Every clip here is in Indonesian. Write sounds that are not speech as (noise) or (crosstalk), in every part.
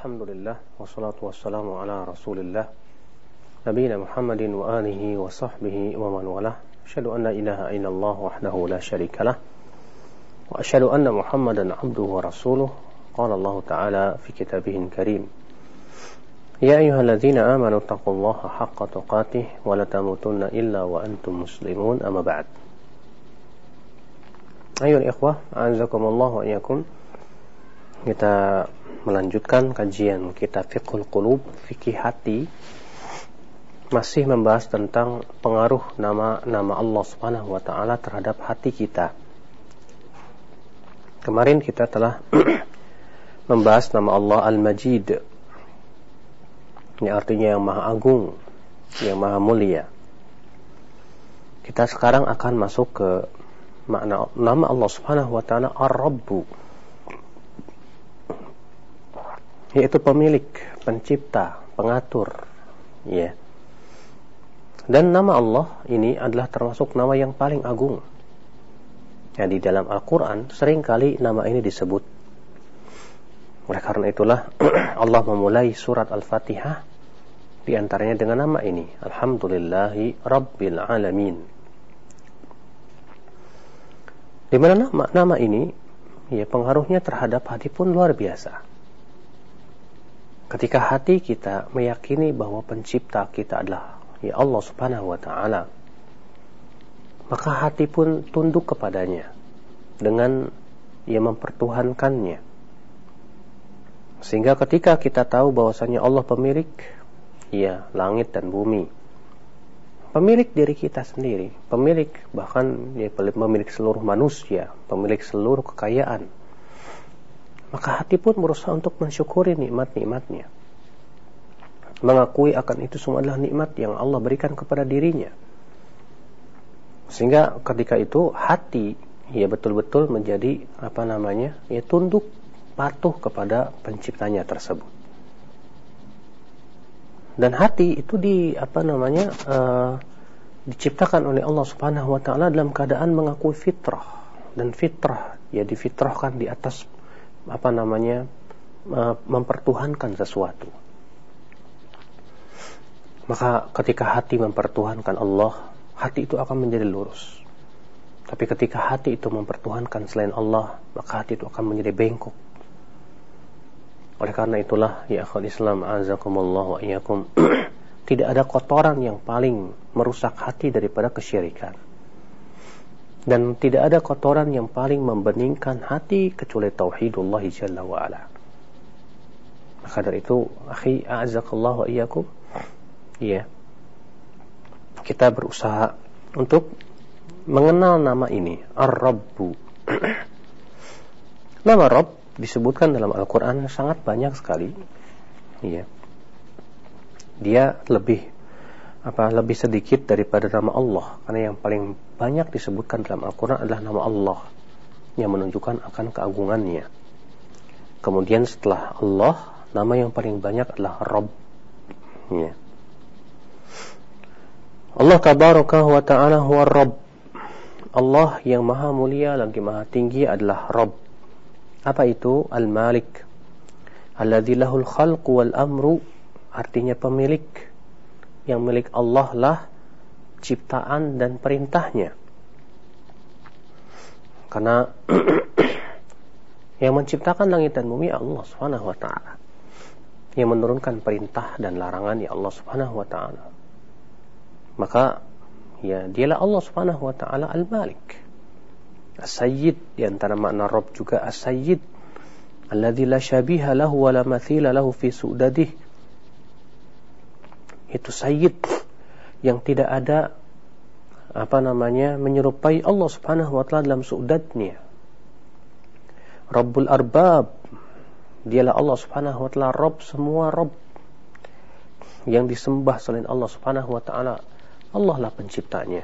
الحمد لله والصلاة والسلام على رسول الله نبينا محمد وآله وصحبه ومن والاه. أشهد أن لا إله إلا الله وحده لا شريك له وأشهد أن محمدا عبده ورسوله. قال الله تعالى في كتابه الكريم يا أيها الذين آمنوا اتقوا الله حق تقاته ولا تموتن إلا وأنتم مسلمون. أما بعد. أيها الإخوة أعزكم الله وإياكم. Kita melanjutkan kajian kitab Fiqhul Qulub, fikih hati masih membahas tentang pengaruh nama-nama Allah Subhanahu wa taala terhadap hati kita. Kemarin kita telah (clears throat) membahas nama Allah Al-Majid. Ini artinya yang Maha Agung, yang Maha Mulia. Kita sekarang akan masuk ke makna nama Allah Subhanahu wa taala Ar-Rabbu yaitu pemilik, pencipta, pengatur, ya. Dan nama Allah ini adalah termasuk nama yang paling agung. Ya, di dalam Al-Quran sering kali nama ini disebut. Oleh karena itulah (clears throat) Allah memulai surat Al-Fatihah di antaranya dengan nama ini. Alhamdulillahi Rabbil Alamin. Di mana nama, nama ini ya pengaruhnya terhadap hati pun luar biasa. Ketika hati kita meyakini bahwa pencipta kita adalah ya Allah Subhanahu wa taala, maka hati pun tunduk kepadanya dengan ia mempertuhankannya. Sehingga ketika kita tahu bahwasanya Allah pemilik ya langit dan bumi, pemilik diri kita sendiri, pemilik bahkan ya pemilik seluruh manusia, pemilik seluruh kekayaan, maka hati pun berusaha untuk mensyukuri nikmat-nikmatnya. Mengakui akan itu semua adalah nikmat yang Allah berikan kepada dirinya. Sehingga ketika itu hati ya betul-betul menjadi apa namanya? ya tunduk patuh kepada penciptanya tersebut. Dan hati itu di apa namanya? Uh, diciptakan oleh Allah Subhanahu wa taala dalam keadaan mengakui fitrah dan fitrah ya difitrahkan di atas apa namanya mempertuhankan sesuatu. Maka ketika hati mempertuhankan Allah, hati itu akan menjadi lurus. Tapi ketika hati itu mempertuhankan selain Allah, maka hati itu akan menjadi bengkok. Oleh karena itulah, ya akhul Islam, azakumullah wa iyakum, (clears throat) tidak ada kotoran yang paling merusak hati daripada kesyirikan dan tidak ada kotoran yang paling membeningkan hati kecuali tauhidullah jalla wa ala. Maka dari itu, akhi a'azakallah wa iyyakum, ya. Kita berusaha untuk mengenal nama ini, Ar-Rabbu. (clears throat) nama Rabb disebutkan dalam Al-Qur'an sangat banyak sekali. Ya. Dia lebih apa lebih sedikit daripada nama Allah. Karena yang paling banyak disebutkan dalam Al-Quran adalah nama Allah. Yang menunjukkan akan keagungannya. Kemudian setelah Allah nama yang paling banyak adalah Rabb ya. Allah tabaraka wa ta'ala huwa Rabb. Allah yang maha mulia lagi maha tinggi adalah Rabb. Apa itu? Al-Malik. Alladhi lahul khalqu wal amru. Artinya pemilik yang milik Allah lah ciptaan dan perintahnya. Karena (clears throat) yang menciptakan langit dan bumi Allah Subhanahu wa taala. Yang menurunkan perintah dan larangan ya Allah Subhanahu wa taala. Maka ya dialah Allah Subhanahu wa taala Al-Malik. As-Sayyid di antara makna Rabb juga As-Sayyid alladzi la syabiha lahu wa la mathila lahu fi itu sayyid yang tidak ada apa namanya menyerupai Allah Subhanahu wa taala dalam suudatnya. Rabbul Arbab dialah Allah Subhanahu wa taala Rabb semua Rabb yang disembah selain Allah Subhanahu wa taala Allah lah penciptanya.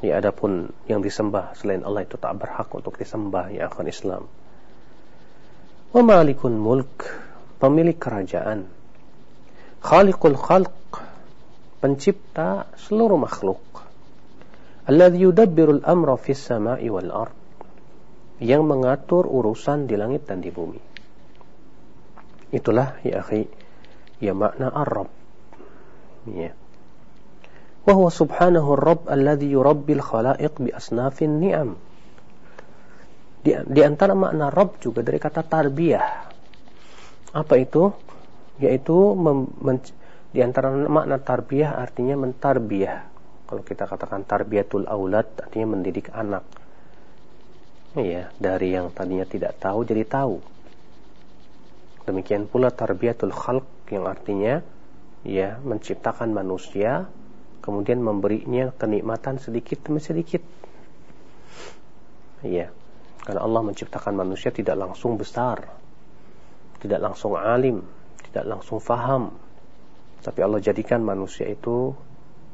Ya adapun yang disembah selain Allah itu tak berhak untuk disembah ya akan Islam. Wa malikun mulk pemilik kerajaan khaliqul khalq pencipta seluruh makhluk. Alladhi yudabbirul amra fis sama'i wal ard yang mengatur urusan di langit dan di bumi. Itulah ya akhi ya makna ar-rabb. Ya. Wa huwa subhanahu ar-rabb alladhi yurabbil khalaiq bi asnafin ni'am. Di, di antara makna rob juga dari kata tarbiyah. Apa itu? Yaitu di antara makna tarbiyah artinya mentarbiyah kalau kita katakan tarbiyatul aulad artinya mendidik anak ya dari yang tadinya tidak tahu jadi tahu demikian pula tarbiyatul khalq yang artinya ya menciptakan manusia kemudian memberinya kenikmatan sedikit demi sedikit. Iya. Karena Allah menciptakan manusia tidak langsung besar, tidak langsung alim, tidak langsung faham. Tapi Allah jadikan manusia itu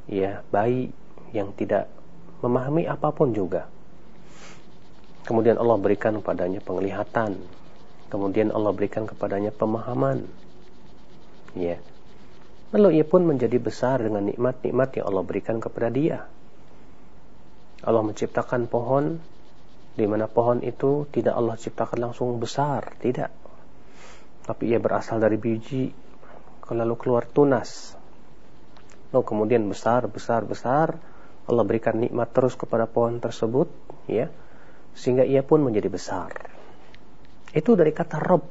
ya bayi yang tidak memahami apa pun juga. Kemudian Allah berikan kepadanya penglihatan. Kemudian Allah berikan kepadanya pemahaman. Ya. Lalu ia pun menjadi besar dengan nikmat-nikmat yang Allah berikan kepada dia. Allah menciptakan pohon di mana pohon itu tidak Allah ciptakan langsung besar, tidak. Tapi ia berasal dari biji, lalu keluar tunas. Lalu kemudian besar, besar, besar, Allah berikan nikmat terus kepada pohon tersebut, ya, sehingga ia pun menjadi besar. Itu dari kata Rob.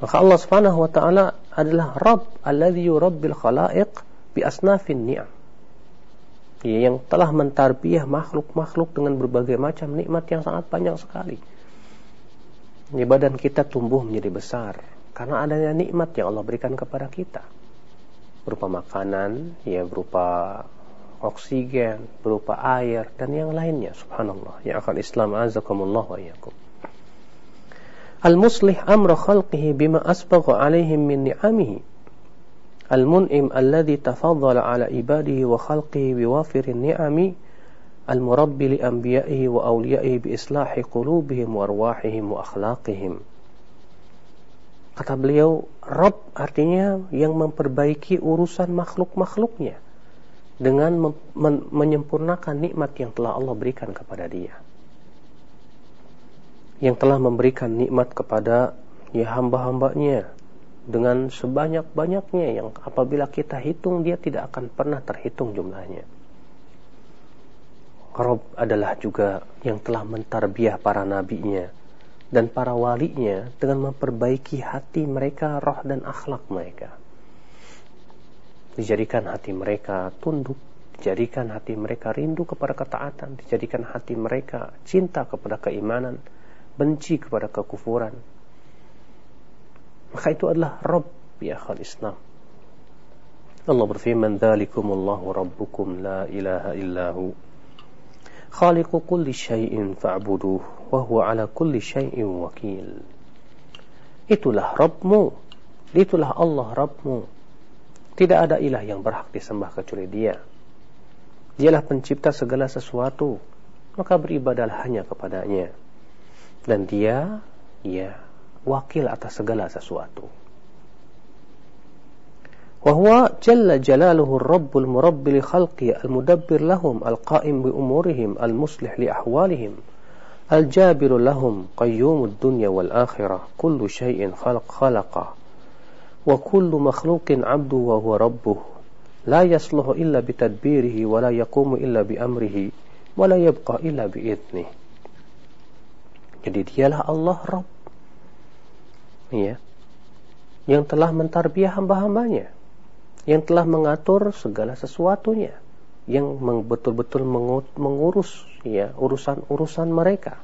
Maka Allah Subhanahu wa taala adalah Rabb alladhi yurabbil khalaiq bi asnafin ni'am. Ya, yang telah mentarbiah makhluk-makhluk dengan berbagai macam nikmat yang sangat banyak sekali ini badan kita tumbuh menjadi besar karena adanya nikmat yang Allah berikan kepada kita berupa makanan, ya berupa oksigen, berupa air dan yang lainnya. Subhanallah. Ya akal Islam azakumullah wa iyyakum. Al-muslih amra khalqihi bima asbagha alaihim min ni'amihi. Al-mun'im alladhi tafaddala ala ibadihi wa khalqihi biwafirin ni'ami المربي لأنبيائه وأوليائه بإصلاح قلوبهم awliya'ihi وأخلاقهم. Kata beliau, Rob artinya yang memperbaiki urusan makhluk-makhluknya dengan men menyempurnakan nikmat yang telah Allah berikan kepada dia. Yang telah memberikan nikmat kepada ya hamba-hambanya dengan sebanyak-banyaknya yang apabila kita hitung dia tidak akan pernah terhitung jumlahnya. Rob adalah juga yang telah mentarbiah para nabinya dan para walinya dengan memperbaiki hati mereka, roh dan akhlak mereka. Dijadikan hati mereka tunduk, dijadikan hati mereka rindu kepada ketaatan, dijadikan hati mereka cinta kepada keimanan, benci kepada kekufuran. Maka itu adalah Rabb ya akhal Islam. Allah berfirman dzalikumullahu rabbukum la ilaha illahu khaliqu kulli syai'in fa'buduh wa huwa ala kulli syai'in wakil. Itulah Rabbmu. Itulah Allah Rabbmu. Tidak ada ilah yang berhak disembah kecuali dia. Dialah pencipta segala sesuatu. Maka beribadahlah hanya kepadanya. Dan dia ya wakil atas segala sesuatu. وهو جل جلاله الرب المربي لخلقه المدبر لهم القائم بأمورهم المصلح لأحوالهم الجابر لهم قيوم الدنيا والآخرة كل شيء خلق خلقه وكل مخلوق عبده وهو ربه لا يصلح إلا بتدبيره ولا يقوم إلا بأمره ولا يبقى إلا بإذنه Jadi dialah Allah Rabb. Ya. Yang telah mentarbiah hamba-hambanya. Yang telah mengatur segala sesuatunya. Yang betul-betul mengurus ya urusan-urusan mereka.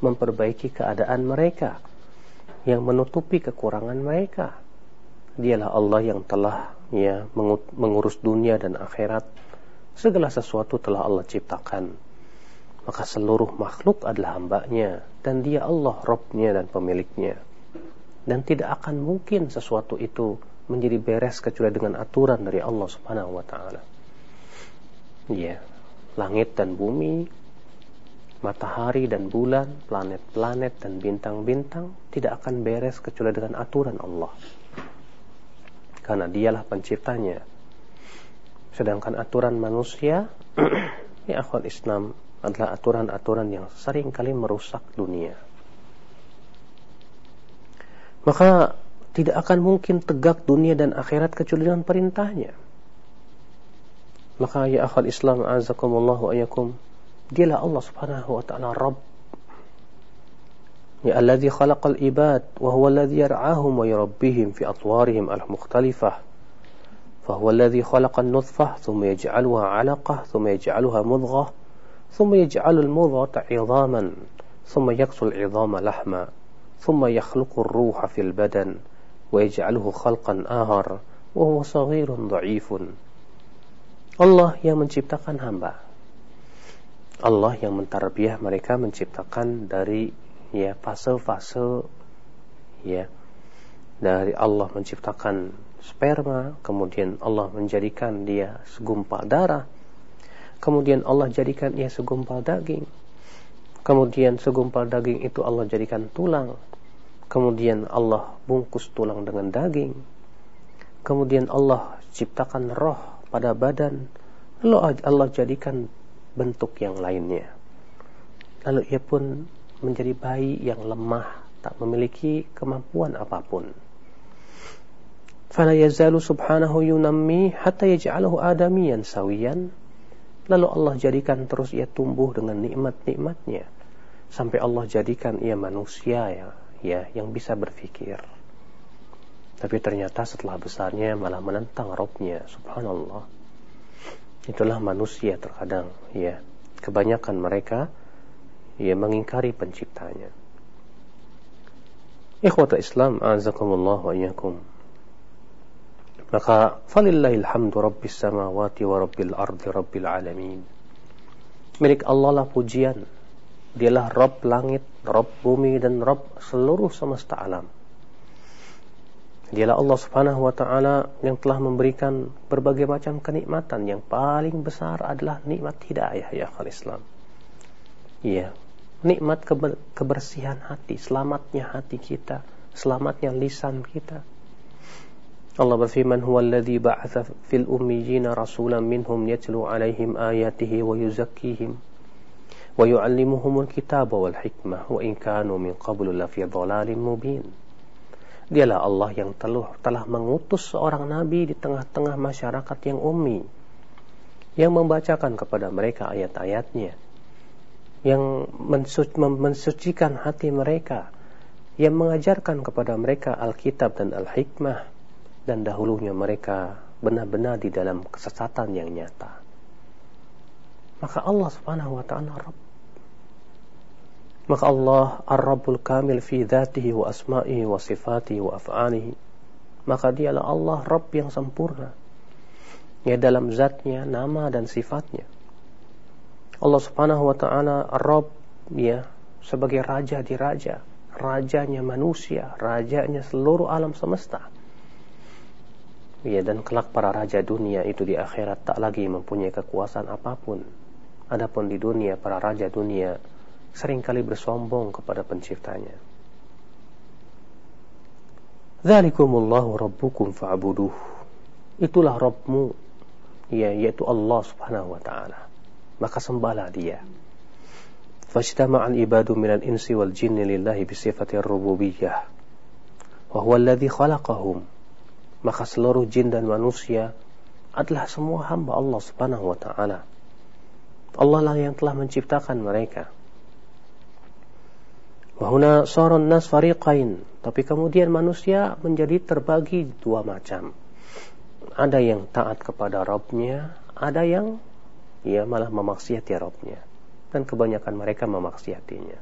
Memperbaiki keadaan mereka. Yang menutupi kekurangan mereka. Dialah Allah yang telah ya mengurus dunia dan akhirat. Segala sesuatu telah Allah ciptakan maka seluruh makhluk adalah hambanya dan dia Allah Robnya dan pemiliknya dan tidak akan mungkin sesuatu itu menjadi beres kecuali dengan aturan dari Allah Subhanahu wa taala. Ya, langit dan bumi, matahari dan bulan, planet-planet dan bintang-bintang tidak akan beres kecuali dengan aturan Allah. Karena dialah penciptanya. Sedangkan aturan manusia, (clears throat) ya akhwat Islam, adalah aturan-aturan yang sering kali merusak dunia. Maka tidak akan mungkin tegak dunia dan akhirat kecuali dengan perintahnya. Maka ya akhal Islam azakumullahu ayakum dialah Allah Subhanahu wa taala Rabb Ya alladhi khalaqal ibad wa huwa alladhi yar'ahum wa yurabbihim fi atwarihim al-mukhtalifah فهو الذي خلق النطفة ثم يجعلها علقة ثم يجعلها مضغة ثم يجعل المضغة عظاما ثم يكسو العظام لحما ثم يخلق الروح في البدن ويجعله خلقا آخر وهو صغير ضعيف Allah yang menciptakan hamba Allah yang mentarbiah mereka menciptakan dari ya fase-fase ya dari Allah menciptakan sperma, kemudian Allah menjadikan dia segumpal darah, kemudian Allah jadikan ia segumpal daging, kemudian segumpal daging itu Allah jadikan tulang, Kemudian Allah bungkus tulang dengan daging. Kemudian Allah ciptakan roh pada badan. Lalu Allah jadikan bentuk yang lainnya. Lalu ia pun menjadi bayi yang lemah, tak memiliki kemampuan apa pun. Fala yazalu subhanahu yunammi hatta yaj'alahu adamiyan sawiyan. Lalu Allah jadikan terus ia tumbuh dengan nikmat-nikmatnya. Sampai Allah jadikan ia manusia ya, ya yang bisa berpikir. Tapi ternyata setelah besarnya malah menentang Robnya subhanallah. Itulah manusia terkadang ya. Kebanyakan mereka ya mengingkari penciptanya. Ikhwata Islam azakumullah wa iyyakum. Maka falillahil hamdu rabbis samawati wa rabbil ardi rabbil alamin. Milik Allah lah pujian. Dialah Rabb langit, Rabb bumi dan Rabb seluruh semesta alam. Dialah Allah Subhanahu wa taala yang telah memberikan berbagai macam kenikmatan yang paling besar adalah nikmat hidayah ya akal Islam. Iya, nikmat kebersihan hati, selamatnya hati kita, selamatnya lisan kita, Allah berfirman huwa alladhi ba'atha fil ummiyina rasulan minhum yatlu alaihim ayatihi wa yuzakkihim wal hikmah wa in kanu min qablu lafi dhalalin mubin Dialah Allah yang telah, telah mengutus seorang nabi di tengah-tengah masyarakat yang ummi yang membacakan kepada mereka ayat-ayatnya yang mensucikan hati mereka yang mengajarkan kepada mereka Alkitab dan Al-Hikmah dan dahulunya mereka benar-benar di dalam kesesatan yang nyata. Maka Allah Subhanahu wa taala Rabb. Maka Allah Ar-Rabbul Kamil fi dzatihi wa asma'ihi wa sifatihi wa af'alihi. Maka dialah Allah Rabb yang sempurna. Ya dalam zatnya, nama dan sifatnya. Allah Subhanahu wa taala Ar-Rabb ya sebagai raja di raja, rajanya manusia, rajanya seluruh alam semesta. Ya, dan kelak para raja dunia itu di akhirat tak lagi mempunyai kekuasaan apa pun. Adapun di dunia, para raja dunia sering kali bersombong kepada penciptanya. Dzalikumullahu rabbukum fa'buduh. Itulah Rabbmu, ya, yaitu Allah subhanahu wa ta'ala. Maka sembahlah dia. Fajtama'al ibadu minal insi wal jinni lillahi bisifati rububiyah. Wa huwa alladhi khalaqahum maka seluruh jin dan manusia adalah semua hamba Allah Subhanahu wa taala. Allah lah yang telah menciptakan mereka. Wahuna soron nas fariqain. Tapi kemudian manusia menjadi terbagi dua macam. Ada yang taat kepada Robnya, ada yang ya malah memaksiati Robnya. Dan kebanyakan mereka memaksiatinya.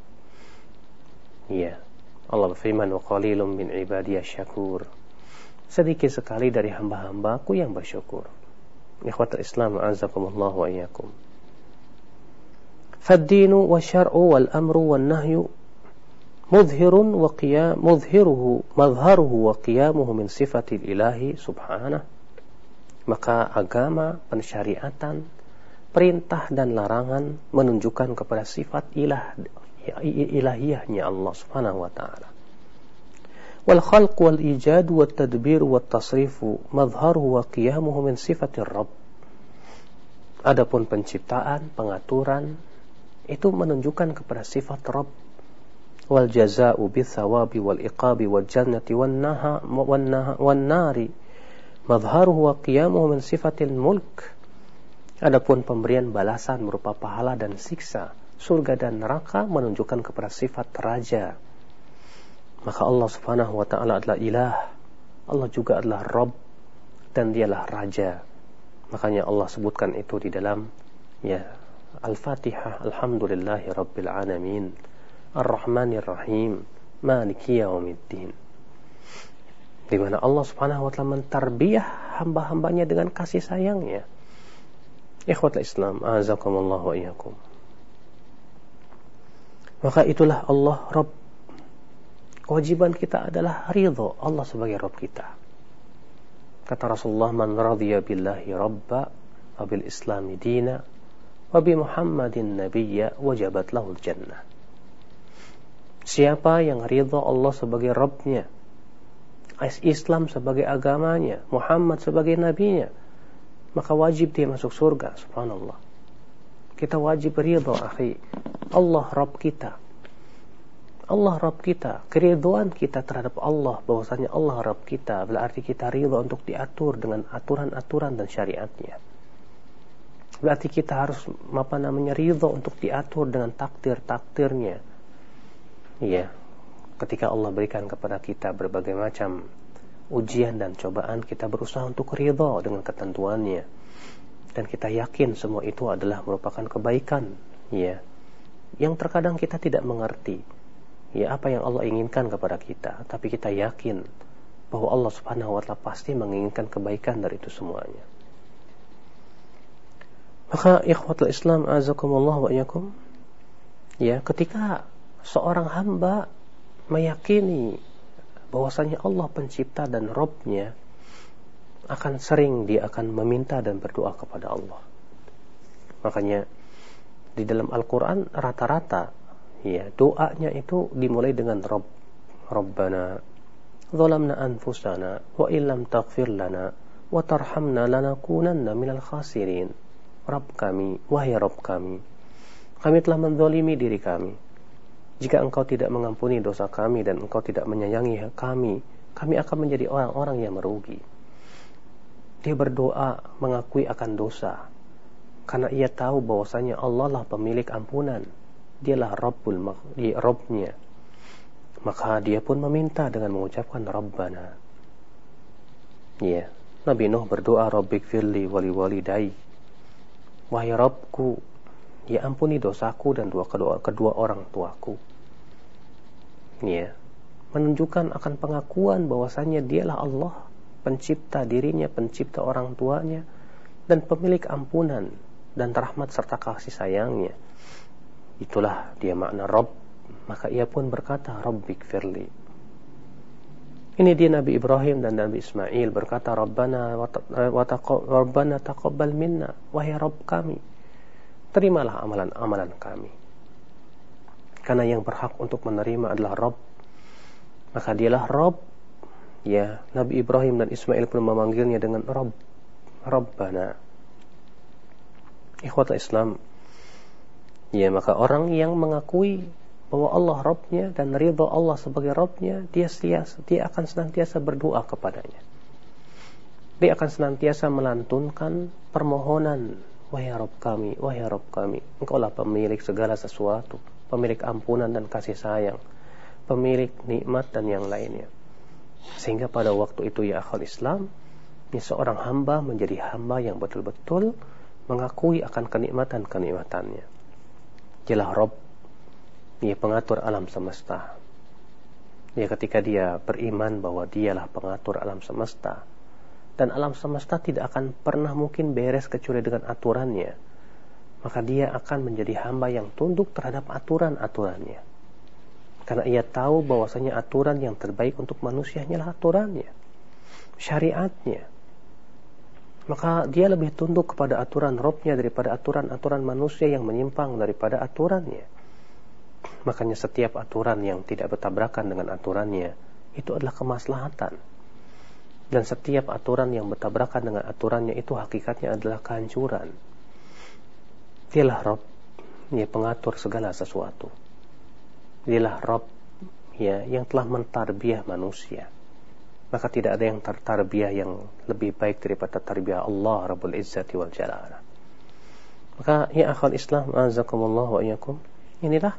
Ya. Allah berfirman wa qalilum min ibadiyah syakur. Sedikit sekali dari hamba-hambaku yang bersyukur. Ikhwat Islam azakumullah wa iyyakum. Fad-dinu wa syar'u wal amru wan nahyu mudhirun wa qiyam mudhiruhu madharuhu wa qiyamuhu min sifatil ilahi subhanah maka agama pensyariatan perintah dan larangan menunjukkan kepada sifat ilah ilahiyahnya Allah subhanahu wa ta'ala. Wal khalq wal ijad wal tadbir wal tasrifu madharuhu wa qiyamuhu min sifatir rabb. Adapun penciptaan pengaturan itu menunjukkan kepada sifat rabb wal jaza'u bithawabi wal iqabi wal jannati wan naha wan nari madharuhu wa qiyamuhu min sifatil mulk Adapun pemberian balasan berupa pahala dan siksa, surga dan neraka menunjukkan kepada sifat raja. Maka Allah Subhanahu wa taala adalah ilah. Allah juga adalah Rabb dan dialah raja. Makanya Allah sebutkan itu di dalam ya Al-Fatihah Alhamdulillahi Rabbil Alamin Ar-Rahmanir Rahim Maliki Yawmiddin di mana Allah Subhanahu wa taala mentarbiah hamba-hambanya dengan kasih sayangnya Ikhwatul Islam, azakumullah wa iyyakum. Maka itulah Allah Rabb. Kewajiban kita adalah ridho Allah sebagai Rabb kita. Kata Rasulullah, "Man radhiya billahi rabba wa bil islami dina wa bi Muhammadin nabiyya wajabat lahul jannah." Siapa yang ridho Allah sebagai Rabbnya, Islam sebagai agamanya, Muhammad sebagai nabinya, maka wajib dia masuk surga subhanallah. Kita wajib ridho akhi. Allah Rabb kita. Allah Rabb kita. Keriduan kita terhadap Allah bahwasanya Allah Rabb kita. Berarti kita ridho untuk diatur dengan aturan-aturan dan syariatnya. Berarti kita harus apa namanya ridho untuk diatur dengan takdir-takdirnya iya. Ketika Allah berikan kepada kita berbagai macam ujian dan cobaan kita berusaha untuk ridho dengan ketentuannya. Dan kita yakin semua itu adalah merupakan kebaikan. Ya yang terkadang kita tidak mengerti ya apa yang Allah inginkan kepada kita. Tapi kita yakin bahwa Allah Subhanahu wa taala pasti menginginkan kebaikan dari itu semuanya. Maka ikhwatul Islam azakumullah wa iyakum ya ketika seorang hamba meyakini bahwasanya Allah pencipta dan Robnya akan sering dia akan meminta dan berdoa kepada Allah. Makanya di dalam Al-Quran rata-rata ya doanya itu dimulai dengan Rob Rabbana zalamna anfusana wa illam taghfir lana wa tarhamna lanakunanna minal khasirin Rabb kami wahai Rabb kami kami telah menzalimi diri kami jika engkau tidak mengampuni dosa kami dan engkau tidak menyayangi kami, kami akan menjadi orang-orang yang merugi. Dia berdoa mengakui akan dosa. Karena ia tahu bahwasanya Allah lah pemilik ampunan. Dialah Rabbul di Rabbnya. Maka dia pun meminta dengan mengucapkan Rabbana. Ya, Nabi Nuh berdoa Rabbik firli wali walidai. Wahai Rabbku, ya ampuni dosaku dan dua kedua, kedua orang tuaku. Ya, menunjukkan akan pengakuan bahwasanya dialah Allah, pencipta dirinya, pencipta orang tuanya, dan pemilik ampunan dan rahmat serta kasih sayangnya. Itulah dia makna Rob. Maka ia pun berkata, Rabbik firli. Ini dia Nabi Ibrahim dan Nabi Ismail berkata, Rabbana, wa Rabbana taqabbal minna, wahai Rabb kami terimalah amalan-amalan kami. Karena yang berhak untuk menerima adalah Rob. Maka dialah Rob. Ya, Nabi Ibrahim dan Ismail pun memanggilnya dengan Rob. Rabbana. Ikhwata Islam. Ya, maka orang yang mengakui bahwa Allah Robnya dan ridho Allah sebagai Robnya, dia senantiasa, dia akan senantiasa berdoa kepadanya. Dia akan senantiasa melantunkan permohonan Wahai Rob kami, wahai Rob kami, Engkaulah pemilik segala sesuatu, pemilik ampunan dan kasih sayang, pemilik nikmat dan yang lainnya. Sehingga pada waktu itu ya akhal Islam, ini seorang hamba menjadi hamba yang betul-betul mengakui akan kenikmatan-kenikmatannya. Jelah Rob, dia pengatur alam semesta. Ya ketika dia beriman bahwa dialah pengatur alam semesta, dan alam semesta tidak akan pernah mungkin beres kecuali dengan aturannya. Maka dia akan menjadi hamba yang tunduk terhadap aturan-aturannya. Karena ia tahu bahwasanya aturan yang terbaik untuk manusia hanyalah aturannya. Syariatnya. Maka dia lebih tunduk kepada aturan robnya daripada aturan-aturan manusia yang menyimpang daripada aturannya. Makanya setiap aturan yang tidak bertabrakan dengan aturannya itu adalah kemaslahatan dan setiap aturan yang bertabrakan dengan aturannya itu hakikatnya adalah kehancuran. Dialah Rob, dia pengatur segala sesuatu. Dialah Rob ya yang telah mentarbiah manusia maka tidak ada yang tertarbiyah yang lebih baik daripada tarbiyah Allah Rabbul Izzati wal Jalal. Maka ya akhal Islam azakumullah wa iyyakum. Inilah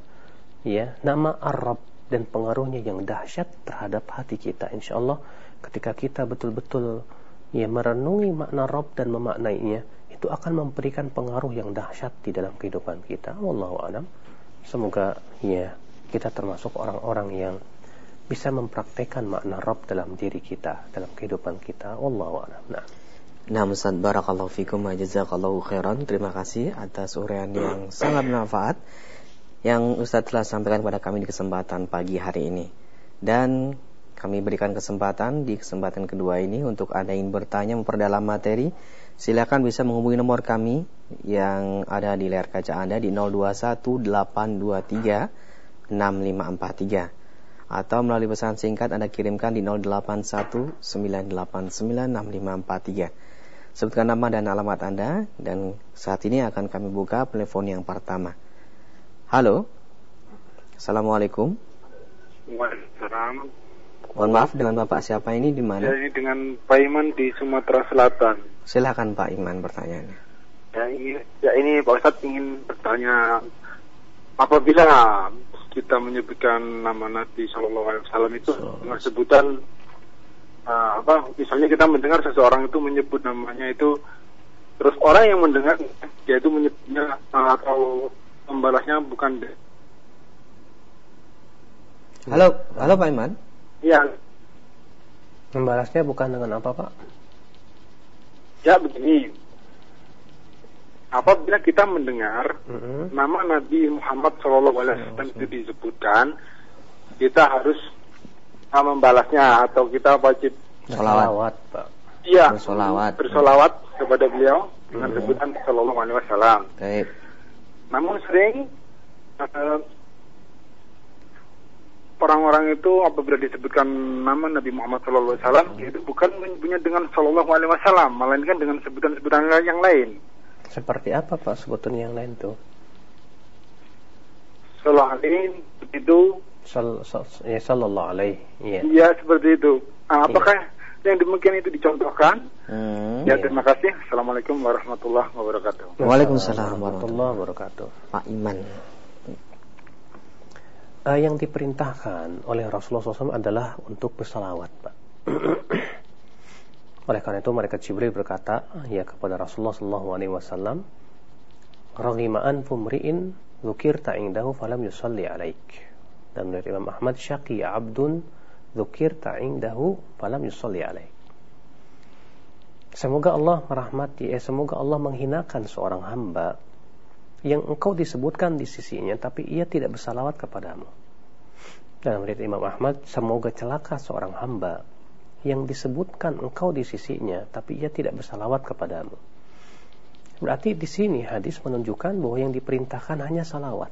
ya nama Arab dan pengaruhnya yang dahsyat terhadap hati kita insyaallah ketika kita betul-betul ya merenungi makna Rabb dan memaknainya itu akan memberikan pengaruh yang dahsyat di dalam kehidupan kita. Wallahu alam. Semoga ya kita termasuk orang-orang yang bisa mempraktekkan makna Rabb dalam diri kita, dalam kehidupan kita. Wallahu a'lam. Nah. Nah, Ustaz barakallahu fikum wa jazakallahu khairan. Terima kasih atas uraian yang sangat bermanfaat yang Ustaz telah sampaikan kepada kami di kesempatan pagi hari ini. Dan kami berikan kesempatan di kesempatan kedua ini untuk Anda ingin bertanya memperdalam materi, silakan bisa menghubungi nomor kami yang ada di layar kaca Anda di 0218236543 atau melalui pesan singkat Anda kirimkan di 0819896543. Sebutkan nama dan alamat Anda dan saat ini akan kami buka telepon yang pertama. Halo. Assalamualaikum. Waalaikumsalam. Mohon maaf dengan Bapak siapa ini di mana? Jadi dengan Pak Iman di Sumatera Selatan. Silakan Pak Iman pertanyaannya. Ya ini, ya ini Pak Ustadz ingin bertanya apabila kita menyebutkan nama Nabi Shallallahu Alaihi Wasallam itu dengan sebutan uh, apa? Misalnya kita mendengar seseorang itu menyebut namanya itu, terus orang yang mendengar dia itu menyebutnya uh, atau membalasnya bukan. Halo, halo Pak Iman. Iya. Membalasnya bukan dengan apa Pak? Ya begini, apabila kita mendengar mm-hmm. nama Nabi Muhammad SAW itu disebutkan, kita harus membalasnya atau kita wajib Salawat, Pak. Iya, bersolawat. Bersolawat kepada beliau dengan mm-hmm. sebutan Sallallahu Alaihi Wasallam. Baik. Namun sering uh, orang-orang itu apabila disebutkan nama Nabi Muhammad SAW itu bukan menyebutnya dengan Sallallahu Alaihi Wasallam, melainkan dengan sebutan-sebutan yang lain. Seperti apa Pak sebutan yang lain tuh? Sallallahu alaihi itu Sal, sal, ya sallallahu alaihi. Iya. Iya seperti itu. Nah, apakah iya. yang demikian itu dicontohkan? Hmm, ya, iya. terima kasih. Assalamualaikum warahmatullahi wabarakatuh. Waalaikumsalam warahmatullahi wabarakatuh. Pak Iman. Uh, yang diperintahkan oleh Rasulullah SAW adalah untuk bersalawat, Pak. (clears throat) Oleh karena itu mereka Jibril berkata ya kepada Rasulullah sallallahu alaihi wasallam, "Raghima an fumri'in dzukirta indahu falam yusalli alaik." Dan dari Imam Ahmad, "Syaqi 'abdun dzukirta indahu falam yusalli alaik." Semoga Allah merahmati, eh, semoga Allah menghinakan seorang hamba yang engkau disebutkan di sisinya tapi ia tidak bersalawat kepadamu. Dan menurut Imam Ahmad, semoga celaka seorang hamba yang disebutkan engkau di sisinya, tapi ia tidak bersalawat kepadamu. Berarti di sini hadis menunjukkan bahwa yang diperintahkan hanya salawat.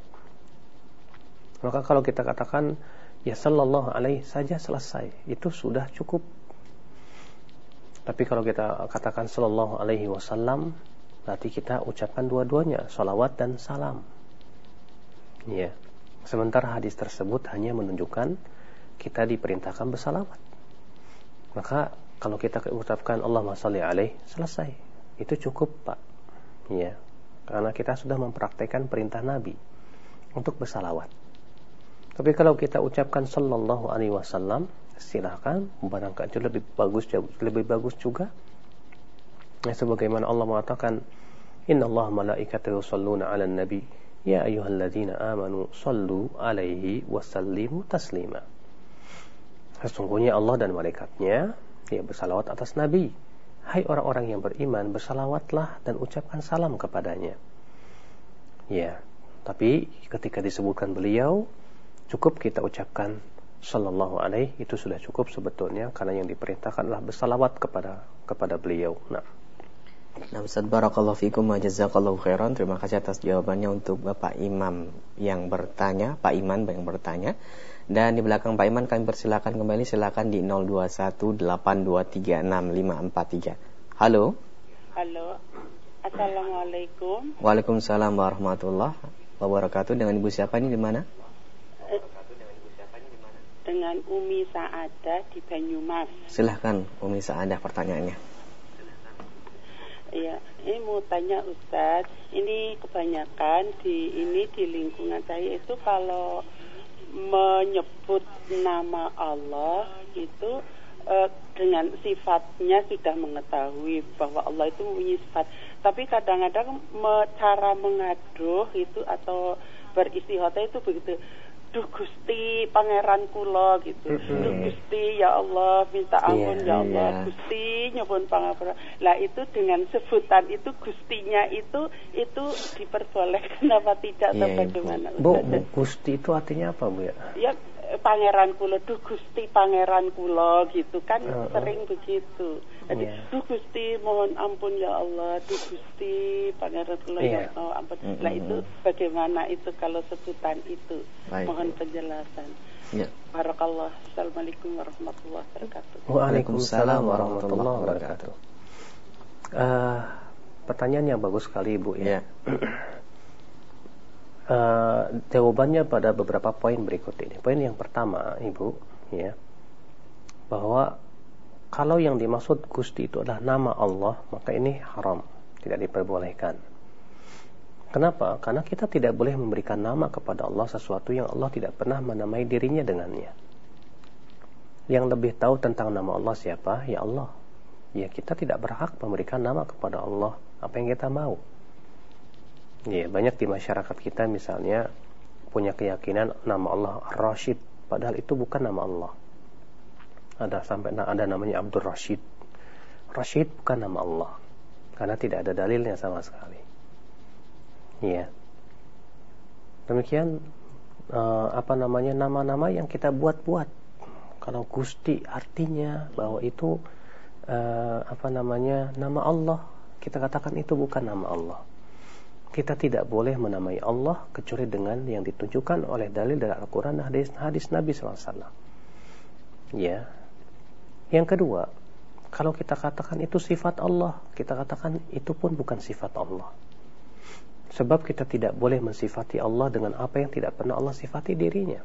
Maka kalau kita katakan ya sallallahu alaihi saja selesai, itu sudah cukup. Tapi kalau kita katakan sallallahu alaihi wasallam, berarti kita ucapkan dua-duanya, salawat dan salam. Ya. Sementara hadis tersebut hanya menunjukkan kita diperintahkan bersalawat. Maka kalau kita ucapkan Allah salli alaih selesai. Itu cukup, Pak. Ya. Karena kita sudah mempraktekkan perintah Nabi untuk bersalawat. Tapi kalau kita ucapkan sallallahu alaihi wasallam, silakan barangkali itu lebih bagus lebih bagus juga. Ya, sebagaimana Allah mengatakan, Inna Allah malaikatahu yusalluna 'alan nabi ya ayyuhalladzina amanu sallu alaihi wasallimu taslima. Sesungguhnya Allah dan malaikatnya ya bersalawat atas Nabi. Hai orang-orang yang beriman, bersalawatlah dan ucapkan salam kepadanya. Ya, tapi ketika disebutkan beliau, cukup kita ucapkan sallallahu alaihi itu sudah cukup sebetulnya karena yang diperintahkan adalah bersalawat kepada kepada beliau. Nah, Nah Ustaz Barakallahu Fikum wa Jazakallahu Khairan Terima kasih atas jawabannya untuk Bapak Imam yang bertanya Pak Iman yang bertanya dan di belakang Pak Iman kami persilakan kembali silakan di 0218236543. Halo. Halo. Assalamualaikum. Waalaikumsalam warahmatullahi wabarakatuh. Dengan Ibu siapa ini di mana? dengan Umi Saada di Banyumas. Silahkan Umi Saada pertanyaannya. Iya, ini mau tanya Ustadz, ini kebanyakan di ini di lingkungan saya itu kalau menyebut nama Allah itu uh, dengan sifatnya sudah mengetahui bahwa Allah itu mempunyai sifat. Tapi kadang-kadang cara mengaduh itu atau beristighotah itu begitu duh Gusti pangeran kula gitu. Mm-hmm. Duh Gusti ya Allah minta iya, ampun yeah, ya Allah. Yeah. Gusti nyebut pangapura. Lah itu dengan sebutan itu Gustinya itu itu diperbolehkan apa tidak yeah, atau iya, bagaimana? Bu, Bu, Gusti itu artinya apa Bu ya? Ya pangeran kula duh Gusti pangeran kula gitu kan uh, uh. sering begitu. Jadi yeah. duh Gusti mohon ampun ya Allah, duh Gusti pangeran kula yeah. ya Allah ampun. Mm -hmm. Lah itu bagaimana itu kalau sebutan itu? Baik. Mohon penjelasan. Ya. Barakallah. Assalamualaikum warahmatullahi wabarakatuh. Waalaikumsalam warahmatullahi wabarakatuh. Uh, pertanyaan yang bagus sekali Ibu ya. Yeah. (clears throat) Uh, jawabannya pada beberapa poin berikut ini. Poin yang pertama, Ibu, ya, bahwa kalau yang dimaksud Gusti itu adalah nama Allah, maka ini haram, tidak diperbolehkan. Kenapa? Karena kita tidak boleh memberikan nama kepada Allah sesuatu yang Allah tidak pernah menamai dirinya dengannya. Yang lebih tahu tentang nama Allah siapa? Ya Allah. Ya kita tidak berhak memberikan nama kepada Allah apa yang kita mau. Ya, banyak di masyarakat kita misalnya punya keyakinan nama Allah Rashid, padahal itu bukan nama Allah. Ada sampai ada namanya Abdul Rashid. Rashid bukan nama Allah karena tidak ada dalilnya sama sekali. Ya. Demikian uh, apa namanya nama-nama yang kita buat-buat. Kalau Gusti artinya bahwa itu uh, apa namanya nama Allah, kita katakan itu bukan nama Allah kita tidak boleh menamai Allah kecuali dengan yang ditunjukkan oleh dalil dari Al-Quran dan hadis, hadis Nabi SAW. Ya. Yang kedua, kalau kita katakan itu sifat Allah, kita katakan itu pun bukan sifat Allah. Sebab kita tidak boleh mensifati Allah dengan apa yang tidak pernah Allah sifati dirinya.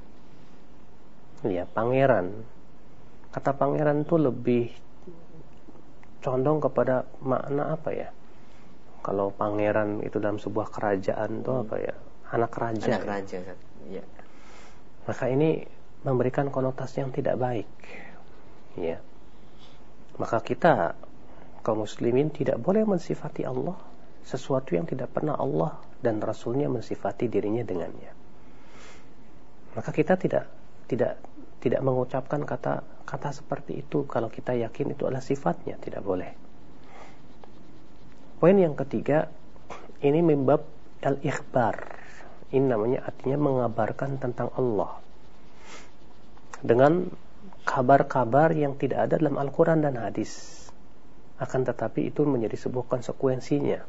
Ya, pangeran. Kata pangeran itu lebih condong kepada makna apa ya? kalau pangeran itu dalam sebuah kerajaan itu hmm. apa ya anak raja anak raja ya maka ini memberikan konotasi yang tidak baik ya maka kita kaum muslimin tidak boleh mensifati Allah sesuatu yang tidak pernah Allah dan Rasulnya mensifati dirinya dengannya maka kita tidak tidak tidak mengucapkan kata kata seperti itu kalau kita yakin itu adalah sifatnya tidak boleh Poin yang ketiga ini membab al-ikhbar. Ini namanya artinya mengabarkan tentang Allah. Dengan kabar-kabar yang tidak ada dalam Al-Quran dan hadis. Akan tetapi itu menjadi sebuah konsekuensinya.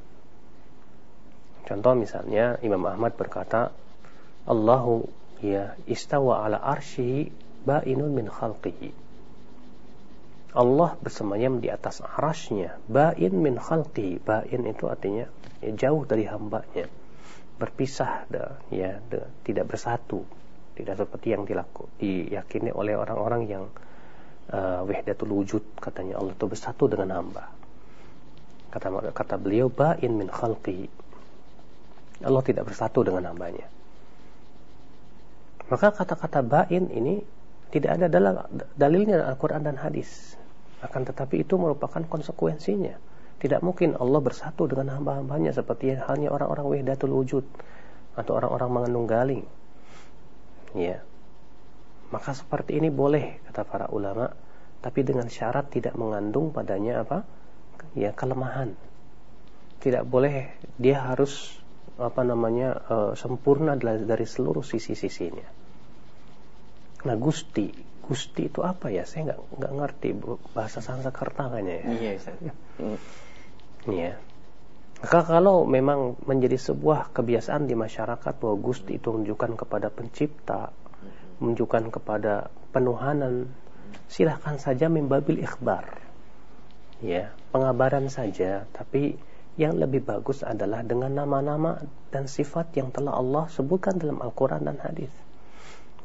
Contoh misalnya Imam Ahmad berkata, Allahu ya istawa ala arsyihi ba'inun min khalqihi. Allah bersemayam di atas arasnya bain min khalqi bain itu artinya ya, jauh dari hambanya berpisah ya de, tidak bersatu tidak seperti yang dilaku diyakini oleh orang-orang yang uh, wahdatul wujud katanya. Allah itu bersatu dengan hamba. Kata kata beliau bain min khalqi. Allah tidak bersatu dengan hambanya. Maka kata-kata bain ini tidak ada dalam dalilnya Al-Quran dan hadis. Akan tetapi itu merupakan konsekuensinya. Tidak mungkin Allah bersatu dengan hamba-hambanya seperti halnya orang-orang wahdatul wujud atau orang-orang mengandung galing. Ya. Maka seperti ini boleh kata para ulama, tapi dengan syarat tidak mengandung padanya apa? Ya, kelemahan. Tidak boleh dia harus apa namanya uh, sempurna dari seluruh sisi-sisinya. Nah, Gusti Gusti itu apa ya? Saya nggak nggak ngerti bahasa Sanskerta kayaknya ya. Iya, hmm. Iya. Maka kalau memang menjadi sebuah kebiasaan di masyarakat bahwa Gusti itu menunjukkan kepada pencipta, menunjukkan kepada penuhanan, silahkan saja membabil ikhbar. Ya, pengabaran saja, tapi yang lebih bagus adalah dengan nama-nama dan sifat yang telah Allah sebutkan dalam Al-Quran dan hadis.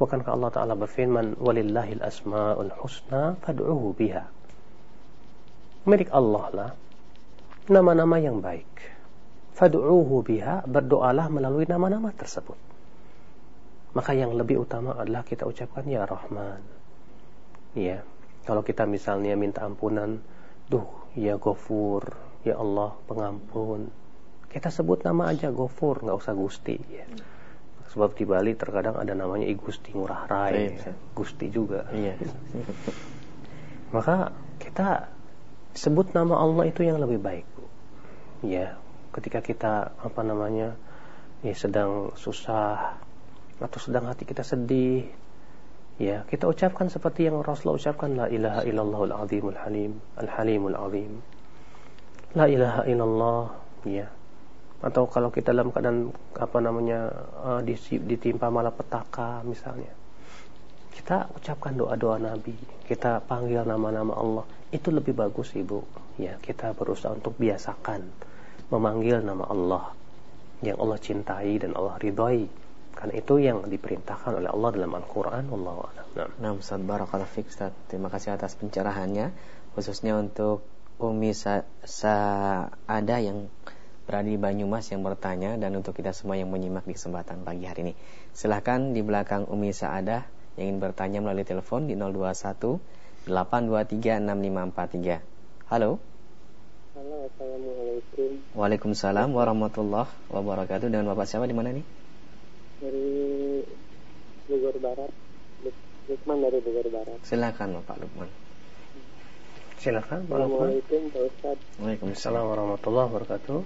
Bukankah Allah Ta'ala berfirman, Walillahil asma'ul husna fad'uhu biha. Milik Allah lah nama-nama yang baik. Fad'uhu biha, berdoalah melalui nama-nama tersebut. Maka yang lebih utama adalah kita ucapkan Ya Rahman. Ya, kalau kita misalnya minta ampunan, Duh, Ya Gofur, Ya Allah, pengampun. Kita sebut nama aja Gofur, nggak usah Gusti. Ya. Sebab di Bali terkadang ada namanya I Gusti Ngurah Rai, ya. Gusti juga. Iya. Maka kita sebut nama Allah itu yang lebih baik. Ya, ketika kita apa namanya ya sedang susah atau sedang hati kita sedih ya kita ucapkan seperti yang Rasulullah ucapkan la ilaha illallahul azimul halim al halimul azim. La ilaha illallah ya. Atau kalau kita dalam keadaan apa namanya uh, ditimpa malapetaka misalnya kita ucapkan doa-doa Nabi kita panggil nama-nama Allah itu lebih bagus ibu. Ya kita berusaha untuk biasakan memanggil nama Allah yang Allah cintai dan Allah ridhoi. Karena itu yang diperintahkan oleh Allah dalam Al-Quran. A'lam. Nah, nah Ustaz Barakallahu Fik Ustaz. Terima kasih atas pencerahannya Khususnya untuk Umi Sa Saada yang berada di Banyumas yang bertanya Dan untuk kita semua yang menyimak di kesempatan pagi hari ini. Silahkan di belakang Umi Saada yang ingin bertanya melalui telepon di 021 823 6543 Halo? Halo Assalamualaikum. Waalaikumsalam warahmatullahi wabarakatuh. Dengan Bapak siapa di mana nih? dari Bogor Barat. Lukman dari Bogor Barat. Silakan Pak Lukman. Silakan Pak Assalamualaikum Pak Ustad Waalaikumsalam. Warahmatullahi wabarakatuh.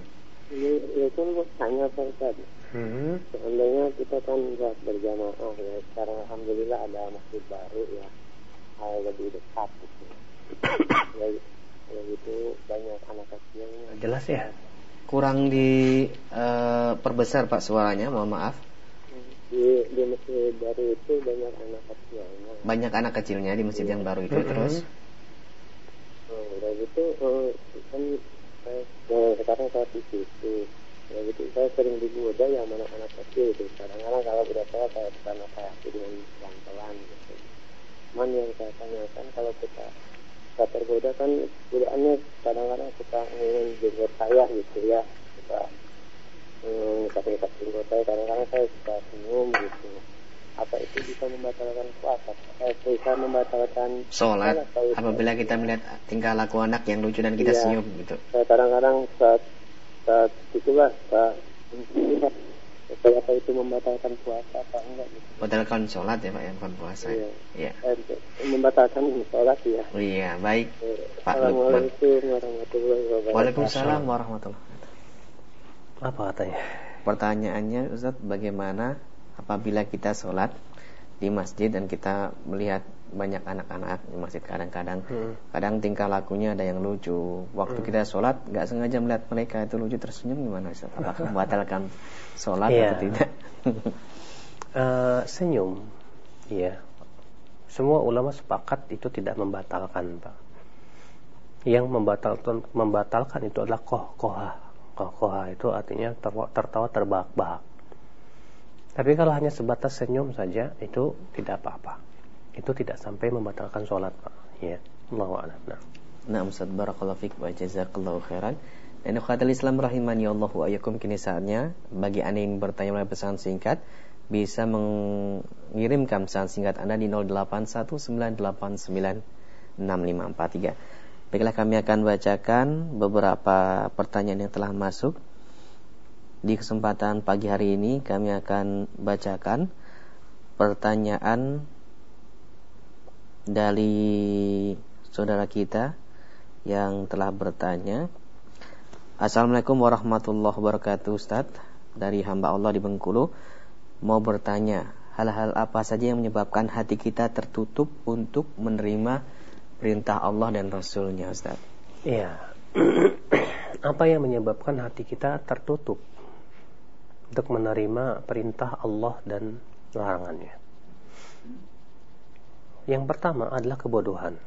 Ini itu mau tanya Pak Ustad hmm. seandainya kita kan buat berjamaah ya sekarang Alhamdulillah ada masjid baru ya hal lebih dekat gitu. ya, ya gitu banyak anak kecilnya jelas ya? kurang di uh, perbesar Pak suaranya mohon maaf. Di di masjid baru itu banyak anak kecilnya. Banyak anak kecilnya di masjid yang baru itu mm -hmm. terus? Oh, udah gitu oh, kan saya nah, sekarang saya di situ. Ya gitu saya sering digoda ya mana anak kecil itu. Kadang-kadang kalau berapa saya karena saya dengan pelan-pelan gitu cuman yang saya tanyakan kalau kita kita tergoda kan godaannya kadang-kadang kita ingin jenggot saya gitu ya. Kita hmm, tapi jenggot saya. Kadang-kadang saya suka senyum gitu. Apa itu bisa membatalkan puasa? Eh, bisa membatalkan sholat apabila kita melihat tingkah laku anak yang lucu dan kita ya, senyum gitu. Kadang-kadang saat saat itulah saat apa itu membatalkan puasa apa enggak gitu. Batalkan sholat ya Pak ya bukan puasa. Iya. Ya. Membatalkan sholat ya. Oh, iya baik. Eh, Pak Assalamualaikum warahmatullahi wabarakatuh. Waalaikumsalam warahmatullahi apa katanya? Pertanyaannya Ustaz, bagaimana apabila kita sholat di masjid dan kita melihat banyak anak-anak di masjid kadang-kadang hmm. kadang tingkah lakunya ada yang lucu waktu hmm. kita sholat nggak sengaja melihat mereka itu lucu tersenyum gimana Ustaz? apakah (laughs) membatalkan sholat yeah. atau tidak uh, (laughs) senyum ya semua ulama sepakat itu tidak membatalkan pak yang membatalkan membatalkan itu adalah koh kohah Kokoha itu artinya tertawa terbahak-bahak. Tapi kalau hanya sebatas senyum saja itu tidak apa-apa. Itu tidak sampai membatalkan sholat, Pak. Ya, Allahu a'lam. Nah. Nah, Ustaz barakallahu fiik wa jazakallahu khairan. Dan ikhwatul Islam rahimani Allah wa ayakum kini saatnya bagi Anda yang bertanya melalui pesan singkat bisa mengirimkan pesan singkat Anda di 0819896543. Baiklah kami akan bacakan beberapa pertanyaan yang telah masuk Di kesempatan pagi hari ini kami akan bacakan pertanyaan dari saudara kita yang telah bertanya Assalamualaikum warahmatullahi wabarakatuh Ustaz. Dari hamba Allah di Bengkulu Mau bertanya Hal-hal apa saja yang menyebabkan hati kita tertutup untuk menerima perintah Allah dan Rasulnya Ustaz? Iya. (clears throat) Apa yang menyebabkan hati kita tertutup Untuk menerima perintah Allah dan larangannya Yang pertama adalah kebodohan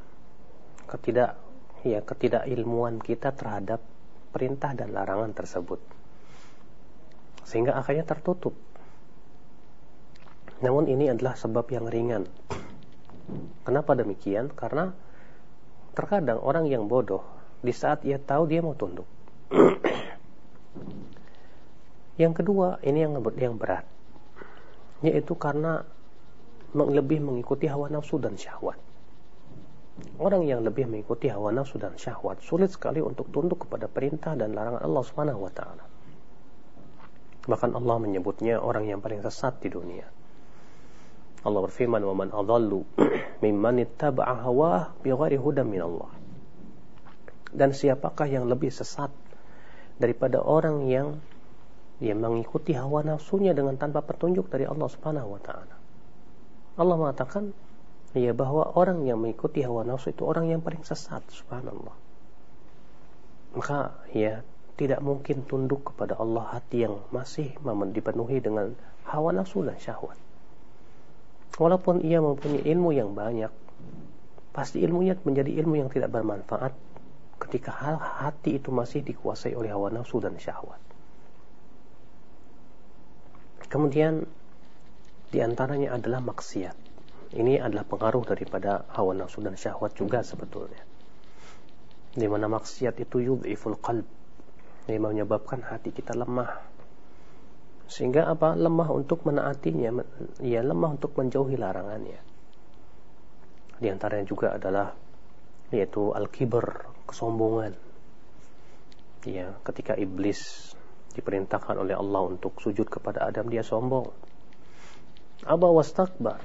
Ketidak ya ketidakilmuan kita terhadap perintah dan larangan tersebut sehingga akhirnya tertutup Namun ini adalah sebab yang ringan. Kenapa demikian? Karena terkadang orang yang bodoh di saat ia tahu dia mau tunduk. yang kedua, ini yang yang berat. Yaitu karena lebih mengikuti hawa nafsu dan syahwat. Orang yang lebih mengikuti hawa nafsu dan syahwat sulit sekali untuk tunduk kepada perintah dan larangan Allah Subhanahu wa taala. Bahkan Allah menyebutnya orang yang paling sesat di dunia. Allah berfirman, "Wa man adallu (clears throat) mimman ittaba'a hawah bighairi hudan min Allah." Dan siapakah yang lebih sesat daripada orang yang yang mengikuti hawa nafsunya dengan tanpa petunjuk dari Allah Subhanahu wa taala. Allah mengatakan ya bahwa orang yang mengikuti hawa nafsu itu orang yang paling sesat subhanallah. Maka ya tidak mungkin tunduk kepada Allah hati yang masih dipenuhi dengan hawa nafsu dan syahwat. Walaupun ia mempunyai ilmu yang banyak, pasti ilmunya menjadi ilmu yang tidak bermanfaat ketika hati itu masih dikuasai oleh hawa nafsu dan syahwat. Kemudian di antaranya adalah maksiat. Ini adalah pengaruh daripada hawa nafsu dan syahwat juga sebetulnya. Di mana maksiat itu yudhiful qalb. Yang menyebabkan hati kita lemah. Sehingga apa? Lemah untuk menaatinya, ya lemah untuk menjauhi larangannya. Di antaranya juga adalah yaitu al-kibar, kesombongan. Ya, ketika iblis diperintahkan oleh Allah untuk sujud kepada Adam dia sombong aba wastakbar.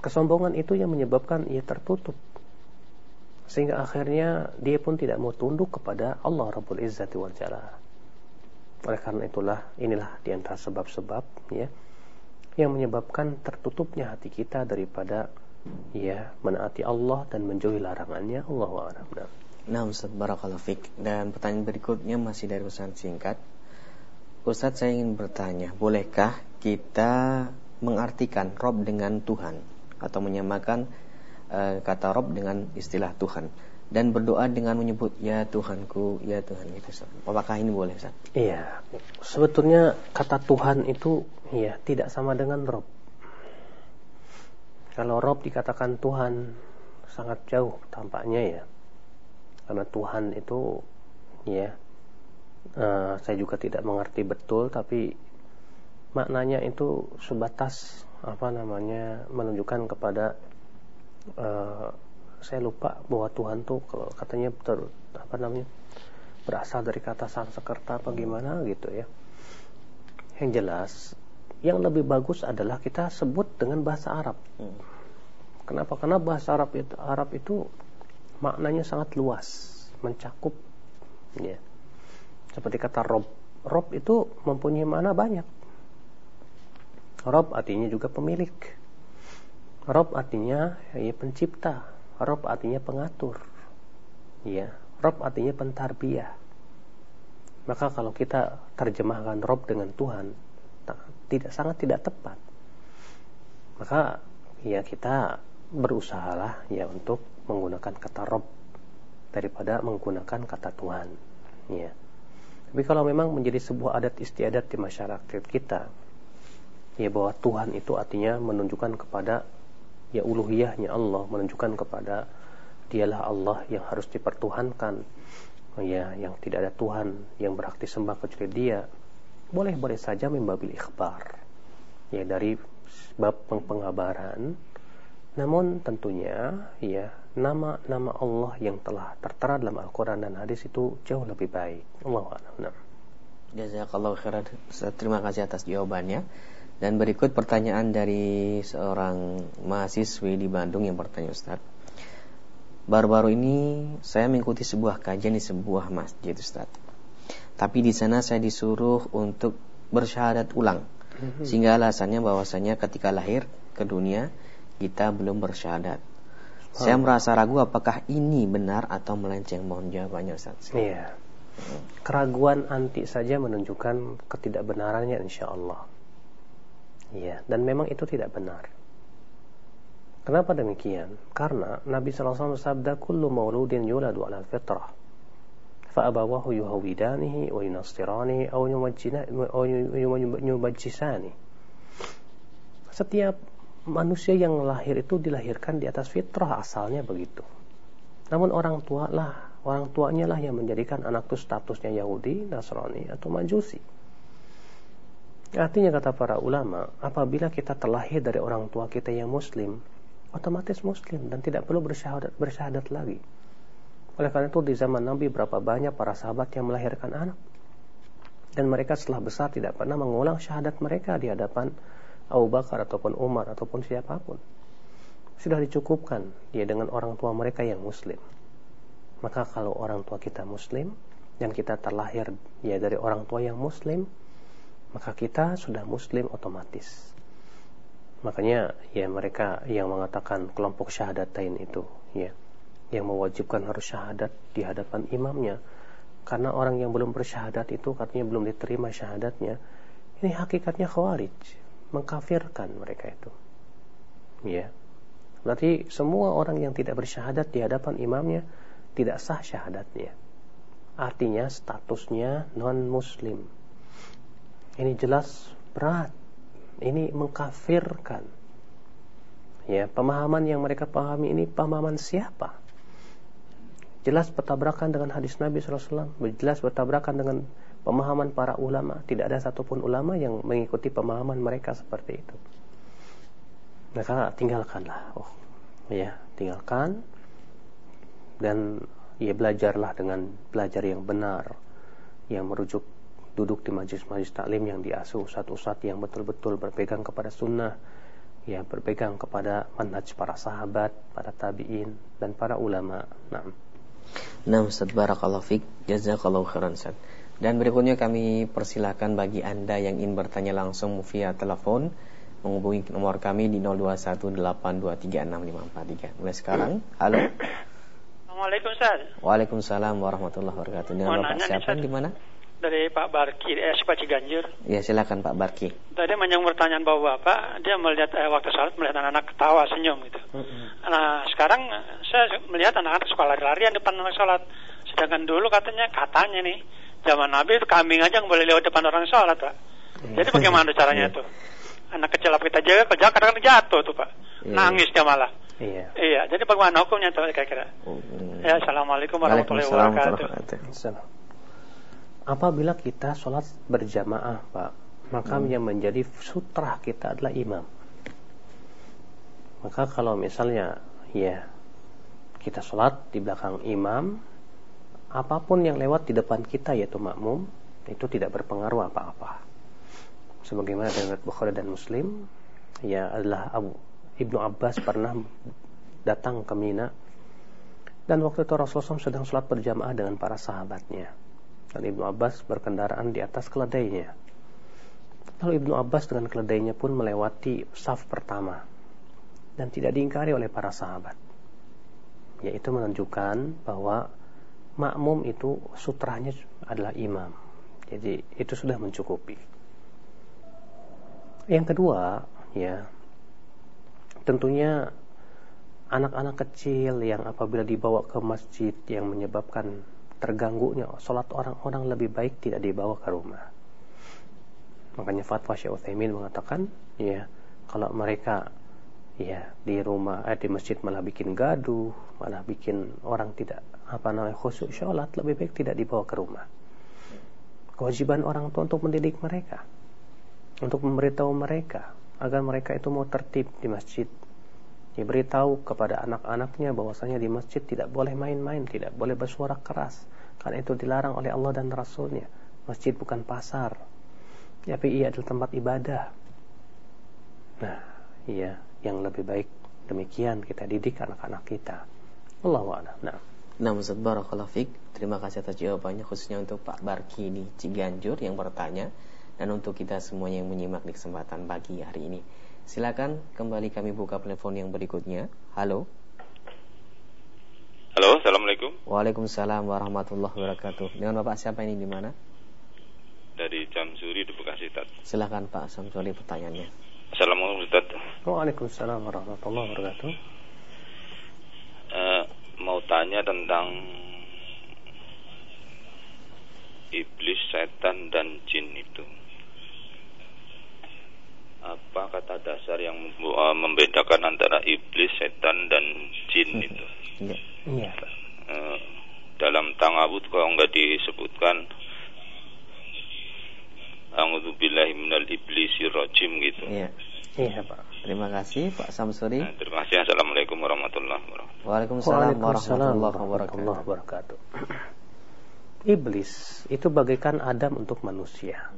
Kesombongan itu yang menyebabkan ia tertutup. Sehingga akhirnya dia pun tidak mau tunduk kepada Allah Rabbul Izzati wal Jalal oleh karena itulah inilah di antara sebab-sebab ya yang menyebabkan tertutupnya hati kita daripada ya menaati Allah dan menjauhi larangannya. Allah a'lam. Nah. Ustaz. Barakallahu Fik. Dan pertanyaan berikutnya masih dari pesan singkat. Ustadz saya ingin bertanya, bolehkah kita mengartikan Rob dengan Tuhan atau menyamakan uh, kata Rob dengan istilah Tuhan dan berdoa dengan menyebut ya Tuhanku, ya Tuhan itu. Apakah ini boleh Ustaz? Iya, sebetulnya kata Tuhan itu ya tidak sama dengan Rob. Kalau Rob dikatakan Tuhan sangat jauh tampaknya ya. Karena Tuhan itu ya uh, saya juga tidak mengerti betul tapi maknanya itu sebatas apa namanya menunjukkan kepada uh, saya lupa bahwa Tuhan tuh kalau katanya ter, apa namanya berasal dari kata Sanskerta apa gimana gitu ya yang jelas yang lebih bagus adalah kita sebut dengan bahasa Arab hmm. kenapa karena bahasa Arab itu Arab itu maknanya sangat luas mencakup ya seperti kata Rob. Rob itu mempunyai mana banyak. Rob artinya juga pemilik. Rob artinya ya pencipta. Rob artinya pengatur. Ya, Rob artinya pentarbiah. Maka kalau kita terjemahkan Rob dengan Tuhan, tidak sangat tidak tepat. Maka ya kita berusahalah ya untuk menggunakan kata Rob daripada menggunakan kata Tuhan. Ya. Tapi kalau memang menjadi sebuah adat istiadat di masyarakat kita, ya bahwa Tuhan itu artinya menunjukkan kepada ya uluhiyahnya Allah, menunjukkan kepada dialah Allah yang harus dipertuhankan, ya yang tidak ada Tuhan yang berhak disembah kecuali Dia. Boleh-boleh saja membabil ikhbar, ya dari bab pengabaran. Namun tentunya ya nama-nama Allah yang telah tertera dalam Al-Quran dan hadis itu jauh lebih baik. Allah a'lam. Jazakallahu khairan. Terima kasih atas jawabannya. Dan berikut pertanyaan dari seorang mahasiswi di Bandung yang bertanya Ustaz. Baru-baru ini saya mengikuti sebuah kajian di sebuah masjid Ustaz. Tapi di sana saya disuruh untuk bersyahadat ulang. Mhm. Sehingga alasannya bahwasanya ketika lahir ke dunia kita belum bersyahadat. Saya merasa ragu apakah ini benar atau melenceng. Mohon jawabannya Ustaz. Iya. Keraguan anti saja menunjukkan ketidakbenarannya insya Allah. Iya, dan memang itu tidak benar. Kenapa demikian? Karena Nabi SAW sabda kullu mauludin yuladu ala fitrah. Wa yunastiranihi au yumajjisani. setiap manusia yang lahir itu dilahirkan di atas fitrah asalnya begitu. Namun orang tua lah, orang tuanya lah yang menjadikan anak itu statusnya Yahudi, Nasrani atau Majusi. Artinya kata para ulama, apabila kita terlahir dari orang tua kita yang muslim, otomatis muslim dan tidak perlu bersyahadat, bersyahadat lagi. Oleh karena itu di zaman Nabi berapa banyak para sahabat yang melahirkan anak. Dan mereka setelah besar tidak pernah mengulang syahadat mereka di hadapan Abu Bakar ataupun Umar ataupun siapa pun. Sudah dicukupkan dia dengan orang tua mereka yang muslim. Maka kalau orang tua kita muslim dan kita terlahir ya dari orang tua yang muslim, maka kita sudah muslim otomatis. Makanya ya mereka yang mengatakan kelompok syahadatain itu ya yang mewajibkan harus syahadat di hadapan imamnya. Karena orang yang belum bersyahadat itu katanya belum diterima syahadatnya ini hakikatnya khawarij mengkafirkan mereka itu. Ya. Berarti semua orang yang tidak bersyahadat di hadapan imamnya tidak sah syahadatnya. Artinya statusnya non muslim ini jelas berat ini mengkafirkan ya pemahaman yang mereka pahami ini pemahaman siapa jelas bertabrakan dengan hadis Nabi SAW, jelas bertabrakan dengan pemahaman para ulama. Tidak ada satupun ulama yang mengikuti pemahaman mereka seperti itu. Maka tinggalkanlah. Oh, ya, tinggalkan dan ya belajarlah dengan belajar yang benar, yang merujuk duduk di majlis-majlis taklim yang diasuh ustadz-ustadz yang betul-betul berpegang kepada sunnah, ya berpegang kepada manhaj para sahabat, para tabiin dan para ulama. Nah. Nah Ustaz Barakallahu Fik. Jazakallahu khairan Ustaz Dan berikutnya kami persilahkan bagi Anda yang ingin bertanya langsung via telepon Menghubungi nomor kami di 0218236543 Mulai sekarang, halo. Assalamualaikum Ustaz Waalaikumsalam warahmatullahi wabarakatuh. Dengan Bapak siapa di mana? Dari Pak Barki, eh Pak Ganjur. Ya silakan Pak Barki. Tadi menyambung pertanyaan bahwa Bapak, dia melihat eh, waktu sholat melihat anak-anak ketawa senyum gitu. Mm-hmm. Nah sekarang saya melihat anak-anak suka lari-larian depan orang sholat. Sedangkan dulu katanya katanya nih zaman Nabi itu kambing aja yang boleh lewat depan orang sholat Pak. Mm. Jadi bagaimana (laughs) caranya itu? Anak kecil apa kita jaga, kerja kadang-kadang jatuh tuh Pak. Yeah. Nangis dia malah. Iya. Iya. Jadi bagaimana hukumnya tuh kira-kira? Mm. Ya, assalamualaikum warahmatullahi wabarakatuh apabila kita sholat berjamaah pak maka hmm. yang menjadi sutra kita adalah imam. Maka kalau misalnya ya kita sholat di belakang imam apa pun yang lewat di depan kita yaitu makmum itu tidak berpengaruh apa-apa. Sebagaimana dengan Bukhari dan Muslim ya adalah Abu Ibnu Abbas pernah datang ke Mina. Dan waktu itu Rasulullah SAW sedang sholat berjamaah dengan para sahabatnya dan Ibnu Abbas berkendaraan di atas keledainya. Lalu Ibnu Abbas dengan keledainya pun melewati saf pertama dan tidak diingkari oleh para sahabat. Yaitu menunjukkan bahwa makmum itu sutranya adalah imam. Jadi itu sudah mencukupi. Yang kedua, ya, tentunya anak-anak kecil yang apabila dibawa ke masjid yang menyebabkan terganggunya sholat orang-orang lebih baik tidak dibawa ke rumah. Makanya fatwa Syekh Utsaimin mengatakan, ya, kalau mereka ya di rumah eh, di masjid malah bikin gaduh, malah bikin orang tidak apa namanya khusyuk sholat, lebih baik tidak dibawa ke rumah. Kewajiban orang tua untuk mendidik mereka, untuk memberitahu mereka agar mereka itu mau tertib di masjid, diberitahu kepada anak-anaknya bahwasanya di masjid tidak boleh main-main, tidak boleh bersuara keras, karena itu dilarang oleh Allah dan Rasulnya. Masjid bukan pasar, tapi ia adalah tempat ibadah. Nah, iya, yang lebih baik demikian kita didik anak-anak kita. Allah a'lam. Nah. Nah, Ustaz Barakallahu Fik, terima kasih atas jawabannya khususnya untuk Pak Barki di Ciganjur yang bertanya dan untuk kita semuanya yang menyimak di kesempatan pagi hari ini. Silakan kembali kami buka telepon yang berikutnya. Halo. Halo, assalamualaikum. Waalaikumsalam warahmatullahi wabarakatuh. Dengan bapak siapa ini di mana? Dari Jamsuri di Bekasi, Tat. Silakan Pak Samsuri pertanyaannya. Assalamualaikum Ustaz. Waalaikumsalam warahmatullahi wabarakatuh. Uh, mau tanya tentang iblis, setan dan jin itu apa kata dasar yang uh, membedakan antara iblis, setan dan jin Hmm. itu? Iya. Iya. Eh, dalam tangabut kalau nggak disebutkan A'udzubillahi minal iblisi rajim gitu. Iya. Iya, Pak. Terima kasih Pak Samsuri. Nah, terima kasih. Assalamualaikum warahmatullahi wabarakatuh. Waalaikumsalam warahmatullahi warahmatullahi wabarakatuh. (clears throat) Iblis itu bagaikan Adam untuk manusia.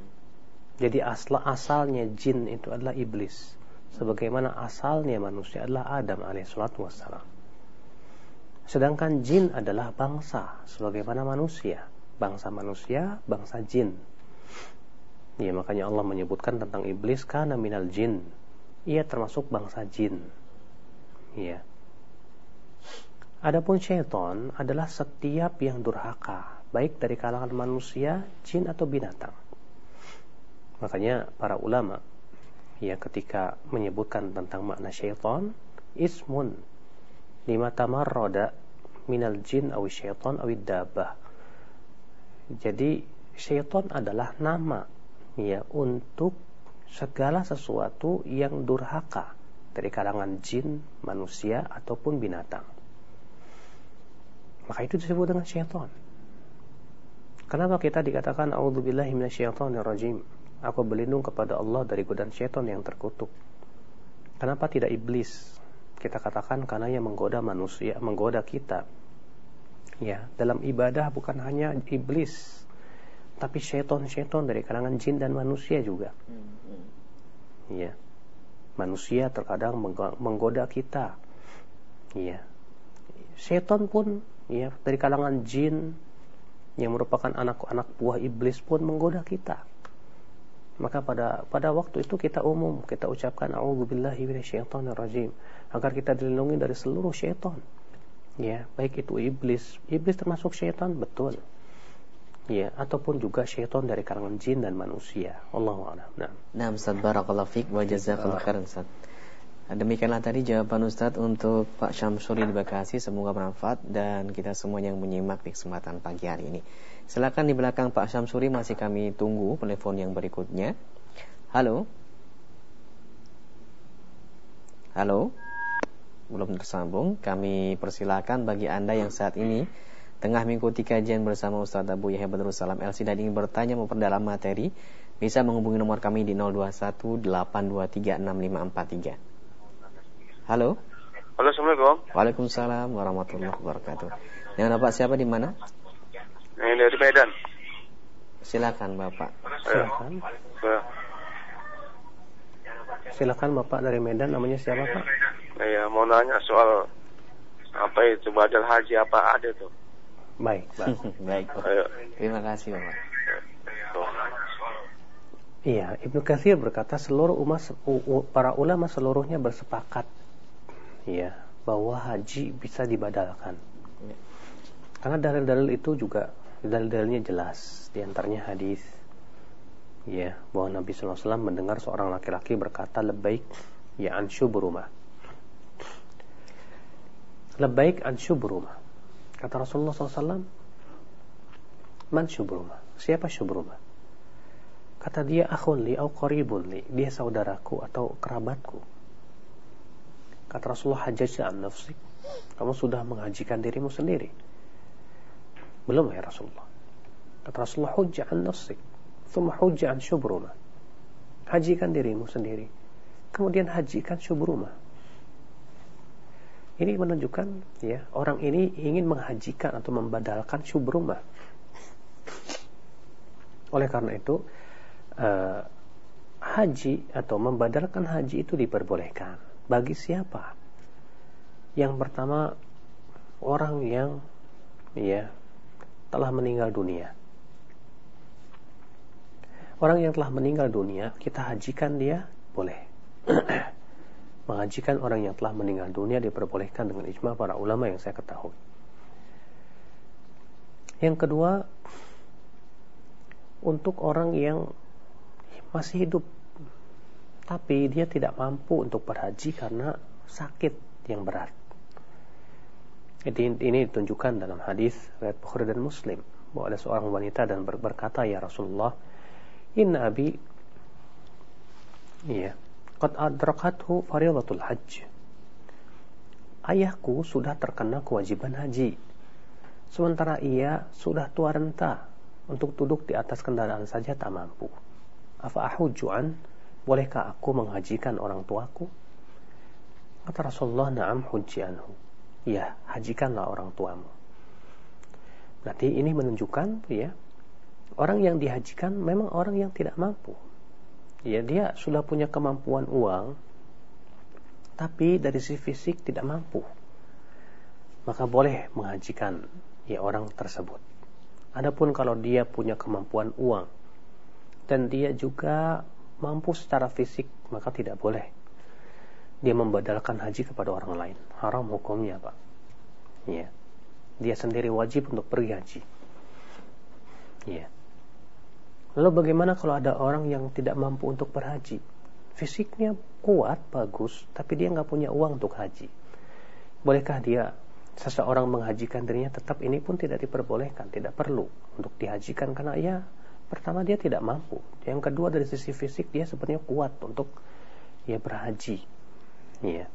Jadi asal asalnya jin itu adalah iblis. Sebagaimana asalnya manusia adalah Adam alaihissalatu wassalam. Sedangkan jin adalah bangsa sebagaimana manusia. Bangsa manusia, bangsa jin. Ya, makanya Allah menyebutkan tentang iblis karena minal jin. Ia termasuk bangsa jin. Ya. Adapun syaitan adalah setiap yang durhaka, baik dari kalangan manusia, jin atau binatang. Makanya para ulama ya ketika menyebutkan tentang makna syaitan, ismun lima tamarroda minal jin awi syaitan awi dabah. Jadi syaitan adalah nama ya untuk segala sesuatu yang durhaka dari kalangan jin, manusia ataupun binatang. Maka itu disebut dengan syaitan. Kenapa kita dikatakan a'udzubillahi minasyaitonirrajim? Aku berlindung kepada Allah dari godaan syaitan yang terkutuk. Kenapa tidak iblis? Kita katakan karena yang menggoda manusia, menggoda kita. Ya, dalam ibadah bukan hanya iblis, tapi syaitan-syaitan dari kalangan jin dan manusia juga. Ya. Manusia terkadang menggo- menggoda kita. Ya. Syaitan pun ya dari kalangan jin yang merupakan anak-anak buah iblis pun menggoda kita. Maka pada pada waktu itu kita umum kita ucapkan a'udzubillahi minasyaitonirrajim agar kita dilindungi dari seluruh syaitan. Ya, baik itu iblis, iblis termasuk syaitan betul. Ya, ataupun juga syaitan dari kalangan jin dan manusia. Allahu a'lam. Nah. Nah, Ustaz Barakallahu Fik wa jazakallahu khairan Ustaz. Demikianlah tadi jawaban Ustaz untuk Pak Syamsuri di Bekasi. Semoga bermanfaat dan kita semua yang menyimak di kesempatan pagi hari ini. Silakan di belakang Pak Syamsuri masih kami tunggu telepon yang berikutnya. Halo. Halo. Belum tersambung. Kami persilakan bagi Anda yang saat ini tengah mengikuti kajian bersama Ustaz Abu Yahya Badrul Salam LC dan ingin bertanya maupun dalam materi bisa menghubungi nomor kami di 0218236543. Halo. Halo, Assalamualaikum. Waalaikumsalam warahmatullahi wabarakatuh. Dengan Bapak siapa di mana? Ini dari Medan. Silakan Bapak. Silakan. Ya, Silakan Bapak dari Medan namanya siapa, Pak? ya, mau nanya soal apa itu badal haji apa ada tuh? Baik, Pak. (laughs) Baik. Pak. Ayo. Terima kasih Bapak. Iya, Ibnu Katsir berkata seluruh umat para ulama seluruhnya bersepakat ya bahwa haji bisa dibadalkan. Ya. Karena dalil-dalil itu juga dalil-dalilnya jelas, di antaranya hadis ya bahwa Nabi SAW mendengar seorang laki-laki berkata lebaik ya an syubrumah. Lebaik an syubrumah. Kata Rasulullah SAW, man syubrumah? Siapa syubrumah? Kata dia akhun li au qaribun li. Dia saudaraku atau kerabatku. Kata Rasulullah hajjaj an nafsik. Kamu sudah menghajikan dirimu sendiri. Belum ya Rasulullah. Kata Rasulullah hujja an nafsik. Thumma hujja an syubruma. Hajikan dirimu sendiri. Kemudian hajikan syubruma. Ini menunjukkan ya orang ini ingin menghajikan atau membadalkan syubruma. Oleh karena itu eh, haji atau membadalkan haji itu diperbolehkan. Bagi siapa? Yang pertama orang yang ya telah meninggal dunia. Orang yang telah meninggal dunia, kita hajikan dia boleh. (clears throat) Menghajikan orang yang telah meninggal dunia diperbolehkan dengan ijma para ulama yang saya ketahui. Yang kedua, untuk orang yang masih hidup tapi dia tidak mampu untuk berhaji karena sakit yang berat. Ini ditunjukkan dalam hadis riwayat Bukhari dan Muslim bahwa ada seorang wanita dan ber- berkata ya Rasulullah, "Inna abi iya, Qad adrakathu faridatul hajj. Ayahku sudah terkena kewajiban haji. Sementara ia sudah tua renta untuk duduk di atas kendaraan saja tak mampu. Afa ahujju'an? Bolehkah aku menghajikan orang tuaku? Kata Rasulullah, "Na'am hujji anhu." Ya, hajikanlah orang tuamu. Berarti ini menunjukkan ya, orang yang dihajikan memang orang yang tidak mampu. Ya, dia sudah punya kemampuan uang, tapi dari sisi fisik tidak mampu. Maka boleh menghajikan ya orang tersebut. Adapun kalau dia punya kemampuan uang dan dia juga mampu secara fisik, maka tidak boleh dia membadalkan haji kepada orang lain. Haram hukumnya, Pak. Ya. Dia sendiri wajib untuk pergi haji. Ya. Lalu bagaimana kalau ada orang yang tidak mampu untuk berhaji? Fisiknya kuat, bagus, tapi dia nggak punya uang untuk haji. Bolehkah dia seseorang menghajikan dirinya tetap ini pun tidak diperbolehkan, tidak perlu untuk dihajikan karena ya pertama dia tidak mampu. Yang kedua dari sisi fisik dia sebenarnya kuat untuk ya berhaji. Ya.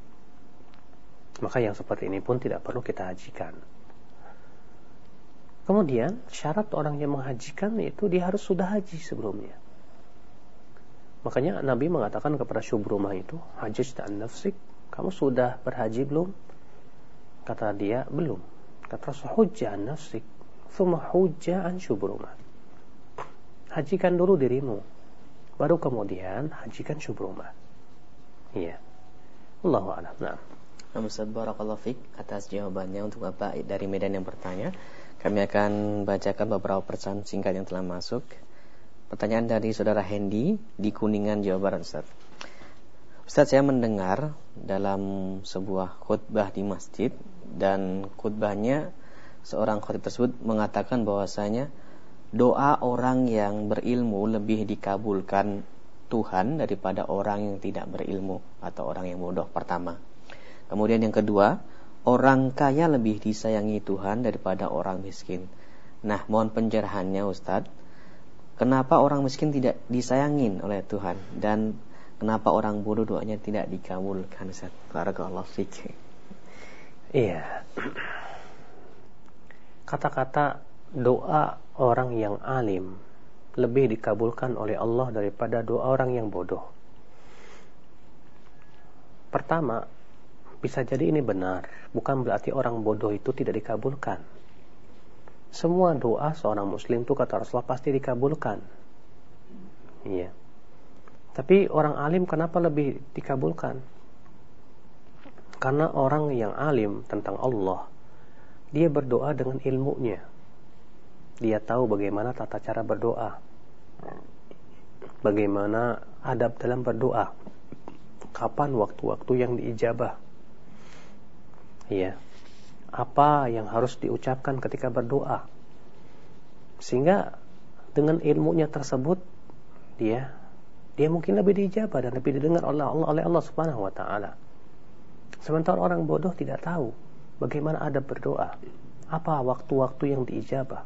Maka yang seperti ini pun tidak perlu kita hajikan. Kemudian syarat orang yang menghajikan itu dia harus sudah haji sebelumnya. Makanya Nabi mengatakan kepada Syubrumah itu, haji dan nafsik, kamu sudah berhaji belum? Kata dia, belum. Kata Rasul, hujjah nafsik, thumma hujjah an Syubrumah. Hajikan dulu dirimu, baru kemudian hajikan Syubrumah. Iya. Allahu a'lam. Nah. Ustaz Barakallahu Fik atas jawabannya untuk Bapak dari Medan yang bertanya. Kami akan bacakan beberapa pesan singkat yang telah masuk. Pertanyaan dari Saudara Hendy di Kuningan, Jawa Barat, Ustaz. Ustaz, saya mendengar dalam sebuah khutbah di masjid dan khutbahnya seorang khotib tersebut mengatakan bahwasanya doa orang yang berilmu lebih dikabulkan Tuhan daripada orang yang tidak berilmu atau orang yang bodoh pertama. Kemudian yang kedua, orang kaya lebih disayangi Tuhan daripada orang miskin. Nah, mohon pencerahannya Ustadz. Kenapa orang miskin tidak disayangin oleh Tuhan dan kenapa orang bodoh doanya tidak dikabulkan Ustaz? Barakallahu fiik. Iya. Kata-kata doa orang yang alim lebih dikabulkan oleh Allah daripada doa orang yang bodoh. Pertama, bisa jadi ini benar, bukan berarti orang bodoh itu tidak dikabulkan. Semua doa seorang muslim itu kata Rasulullah pasti dikabulkan. Iya. Tapi orang alim kenapa lebih dikabulkan? Karena orang yang alim tentang Allah, dia berdoa dengan ilmunya. Dia tahu bagaimana tata cara berdoa. Bagaimana adab dalam berdoa. Kapan waktu-waktu yang diijabah ya apa yang harus diucapkan ketika berdoa sehingga dengan ilmunya tersebut dia dia mungkin lebih dijabah dan lebih didengar oleh Allah oleh Allah Subhanahu wa taala. Sementara orang bodoh tidak tahu bagaimana adab berdoa, apa waktu-waktu yang diijabah.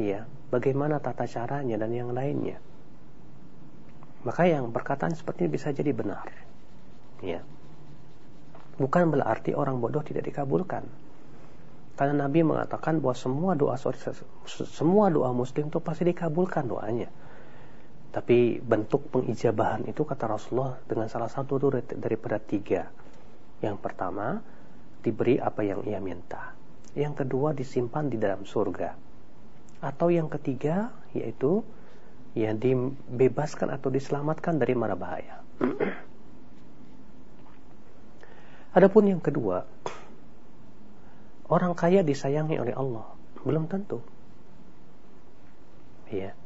Ya, bagaimana tata caranya dan yang lainnya. Maka yang perkataan seperti ini bisa jadi benar. Ya bukan berarti orang bodoh tidak dikabulkan. Karena Nabi mengatakan bahwa semua doa semua doa muslim itu pasti dikabulkan doanya. Tapi bentuk pengijabahan itu kata Rasulullah dengan salah satu daripada tiga. Yang pertama, diberi apa yang ia minta. Yang kedua, disimpan di dalam surga. Atau yang ketiga, yaitu yang dibebaskan atau diselamatkan dari mara bahaya. Adapun yang kedua, orang kaya disayangi oleh Allah, belum tentu. Ya.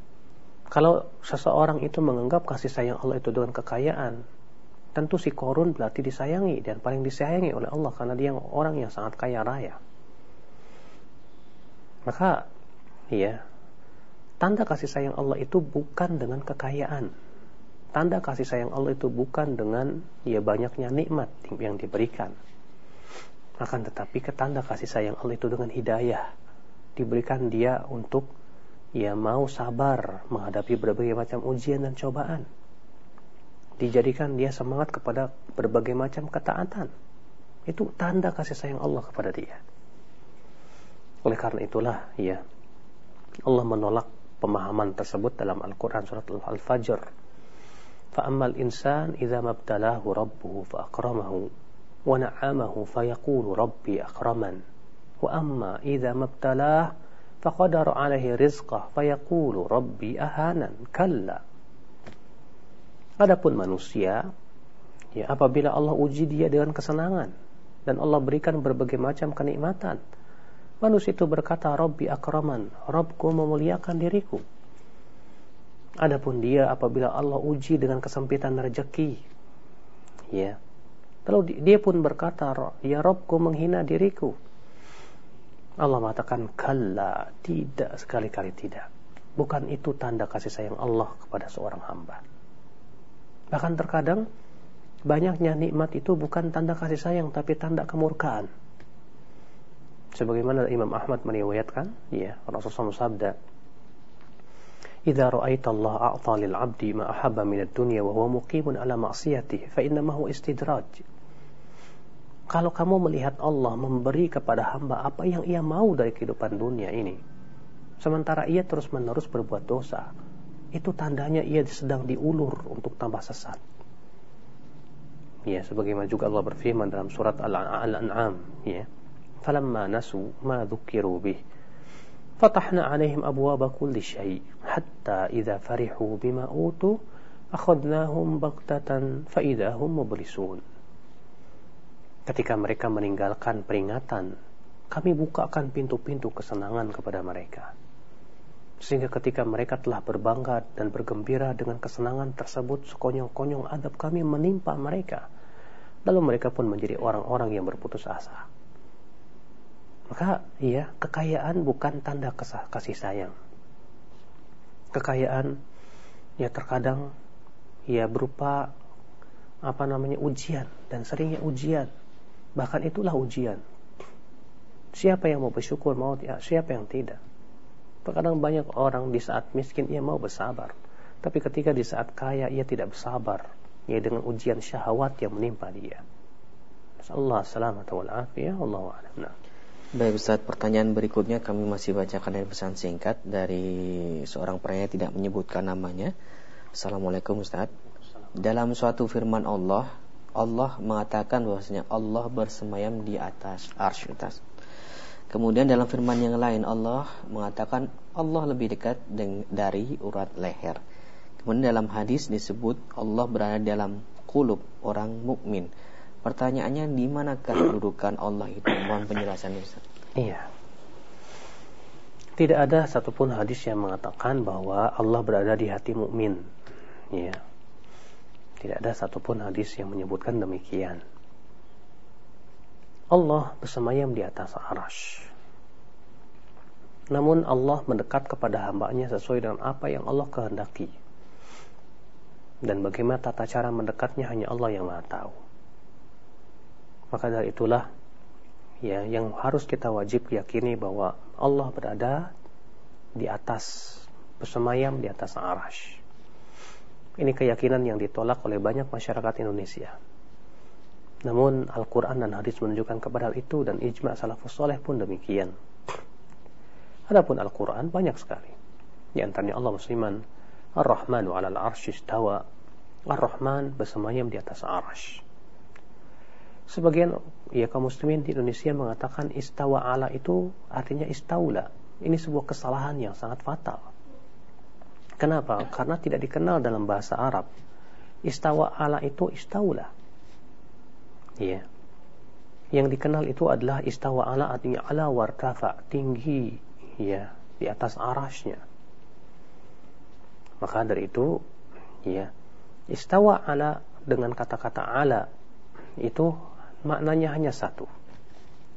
Kalau seseorang itu menganggap kasih sayang Allah itu dengan kekayaan, tentu si korun berarti disayangi dan paling disayangi oleh Allah karena dia orang yang sangat kaya raya. Maka, ya, tanda kasih sayang Allah itu bukan dengan kekayaan, Tanda kasih sayang Allah itu bukan dengan ya banyaknya nikmat yang diberikan. Akan tetapi ketanda kasih sayang Allah itu dengan hidayah. Diberikan dia untuk ya mau sabar menghadapi berbagai macam ujian dan cobaan. dijadikan dia semangat kepada berbagai macam ketaatan. Itu tanda kasih sayang Allah kepada dia. Oleh karena itulah, ya, Allah menolak pemahaman tersebut dalam Al-Quran surat Al-Fajr. Fa'ammal insan idza mabtalahu rabbuhu fa'akramahu wa na'amahu fayaqulu rabbi akraman. Wa amma idza mabtalah faqadara alaihi rizqah fayaqulu rabbi ahanan. Kalla Adapun manusia, ya apabila Allah uji dia dengan kesenangan dan Allah berikan berbagai macam kenikmatan, manusia itu berkata, Rabbi akraman, Rabbku memuliakan diriku. Adapun dia apabila Allah uji dengan kesempitan rezeki, ya, lalu dia pun berkata, Ya Rabbku menghina diriku. Allah mengatakan, Kalla, tidak, sekali-kali tidak. Bukan itu tanda kasih sayang Allah kepada seorang hamba. Bahkan terkadang banyaknya nikmat itu bukan tanda kasih sayang tapi tanda kemurkaan. Sebagaimana Imam Ahmad meriwayatkan, ya, Rasulullah sabda, "Idza ra'aita Allah a'ta lil 'abdi ma ahabba min ad-dunya wa huwa muqimun ala ma'siyatihi, fa innama huwa istidraj." Kalau kamu melihat Allah memberi kepada hamba apa yang ia mau dari kehidupan dunia ini, sementara ia terus-menerus berbuat dosa, itu tandanya ia sedang diulur untuk tambah sesat. Ya, sebagaimana juga Allah berfirman dalam surat Al-An'am, ya. Falamma nasu ma dzukiru bih fatahna 'alaihim abwaaba kulli syai' hatta idza farihu bima utu akhadnahum baghtatan fa idahum mublisun. Ketika mereka meninggalkan peringatan, kami bukakan pintu-pintu kesenangan kepada mereka sehingga ketika mereka telah berbangga dan bergembira dengan kesenangan tersebut, sekonyong-konyong adab kami menimpa mereka. Lalu mereka pun menjadi orang-orang yang berputus asa. Maka iya, kekayaan bukan tanda kasih sayang. Kekayaan ya terkadang ya berupa apa namanya ujian dan seringnya ujian. Bahkan itulah ujian. Siapa yang mau bersyukur mau ya, siapa yang tidak. Terkadang banyak orang di saat miskin ia mau bersabar. Tapi ketika di saat kaya ia tidak bersabar. Ya dengan ujian syahwat yang menimpa dia. Allah selamat wal afiyah. Allah. Baik Ustaz, pertanyaan berikutnya kami masih bacakan dari pesan singkat dari seorang pria tidak menyebutkan namanya. Assalamualaikum Ustaz. Dalam suatu firman Allah, Allah mengatakan bahwasanya Allah bersemayam di atas arsy Kemudian dalam firman yang lain Allah mengatakan Allah lebih dekat dari urat leher. Kemudian dalam hadis disebut Allah berada dalam kulub orang mukmin. Pertanyaannya di manakah kedudukan Allah itu? Mohon penjelasan Ustaz. Iya. Tidak ada satupun hadis yang mengatakan bahwa Allah berada di hati mukmin. Iya. Tidak ada satupun hadis yang menyebutkan demikian. Allah bersemayam di atas arash. Namun Allah mendekat kepada hambanya sesuai dengan apa yang Allah kehendaki. Dan bagaimana tata cara mendekatnya hanya Allah yang maha tahu. Maka dari itulah ya yang harus kita wajib yakini bahwa Allah berada di atas bersemayam di atas arash. Ini keyakinan yang ditolak oleh banyak masyarakat Indonesia. Namun Al-Quran dan hadis menunjukkan kepada hal itu dan ijma' salafus soleh pun demikian. Adapun Al-Quran banyak sekali. Di antaranya Allah musliman, Ar-Rahmanu alal arsh istawa. Ar-Rahman bersemayam di atas arsh. Sebagian ya kaum muslimin di Indonesia mengatakan istawa ala itu artinya istaula. Ini sebuah kesalahan yang sangat fatal. Kenapa? Karena tidak dikenal dalam bahasa Arab. Istawa ala itu istaula. Ya. Yang dikenal itu adalah istawa ala artinya ala wartafa, tinggi, ya, di atas arasnya. Maka dari itu, ya, istawa ala dengan kata-kata ala itu maknanya hanya satu.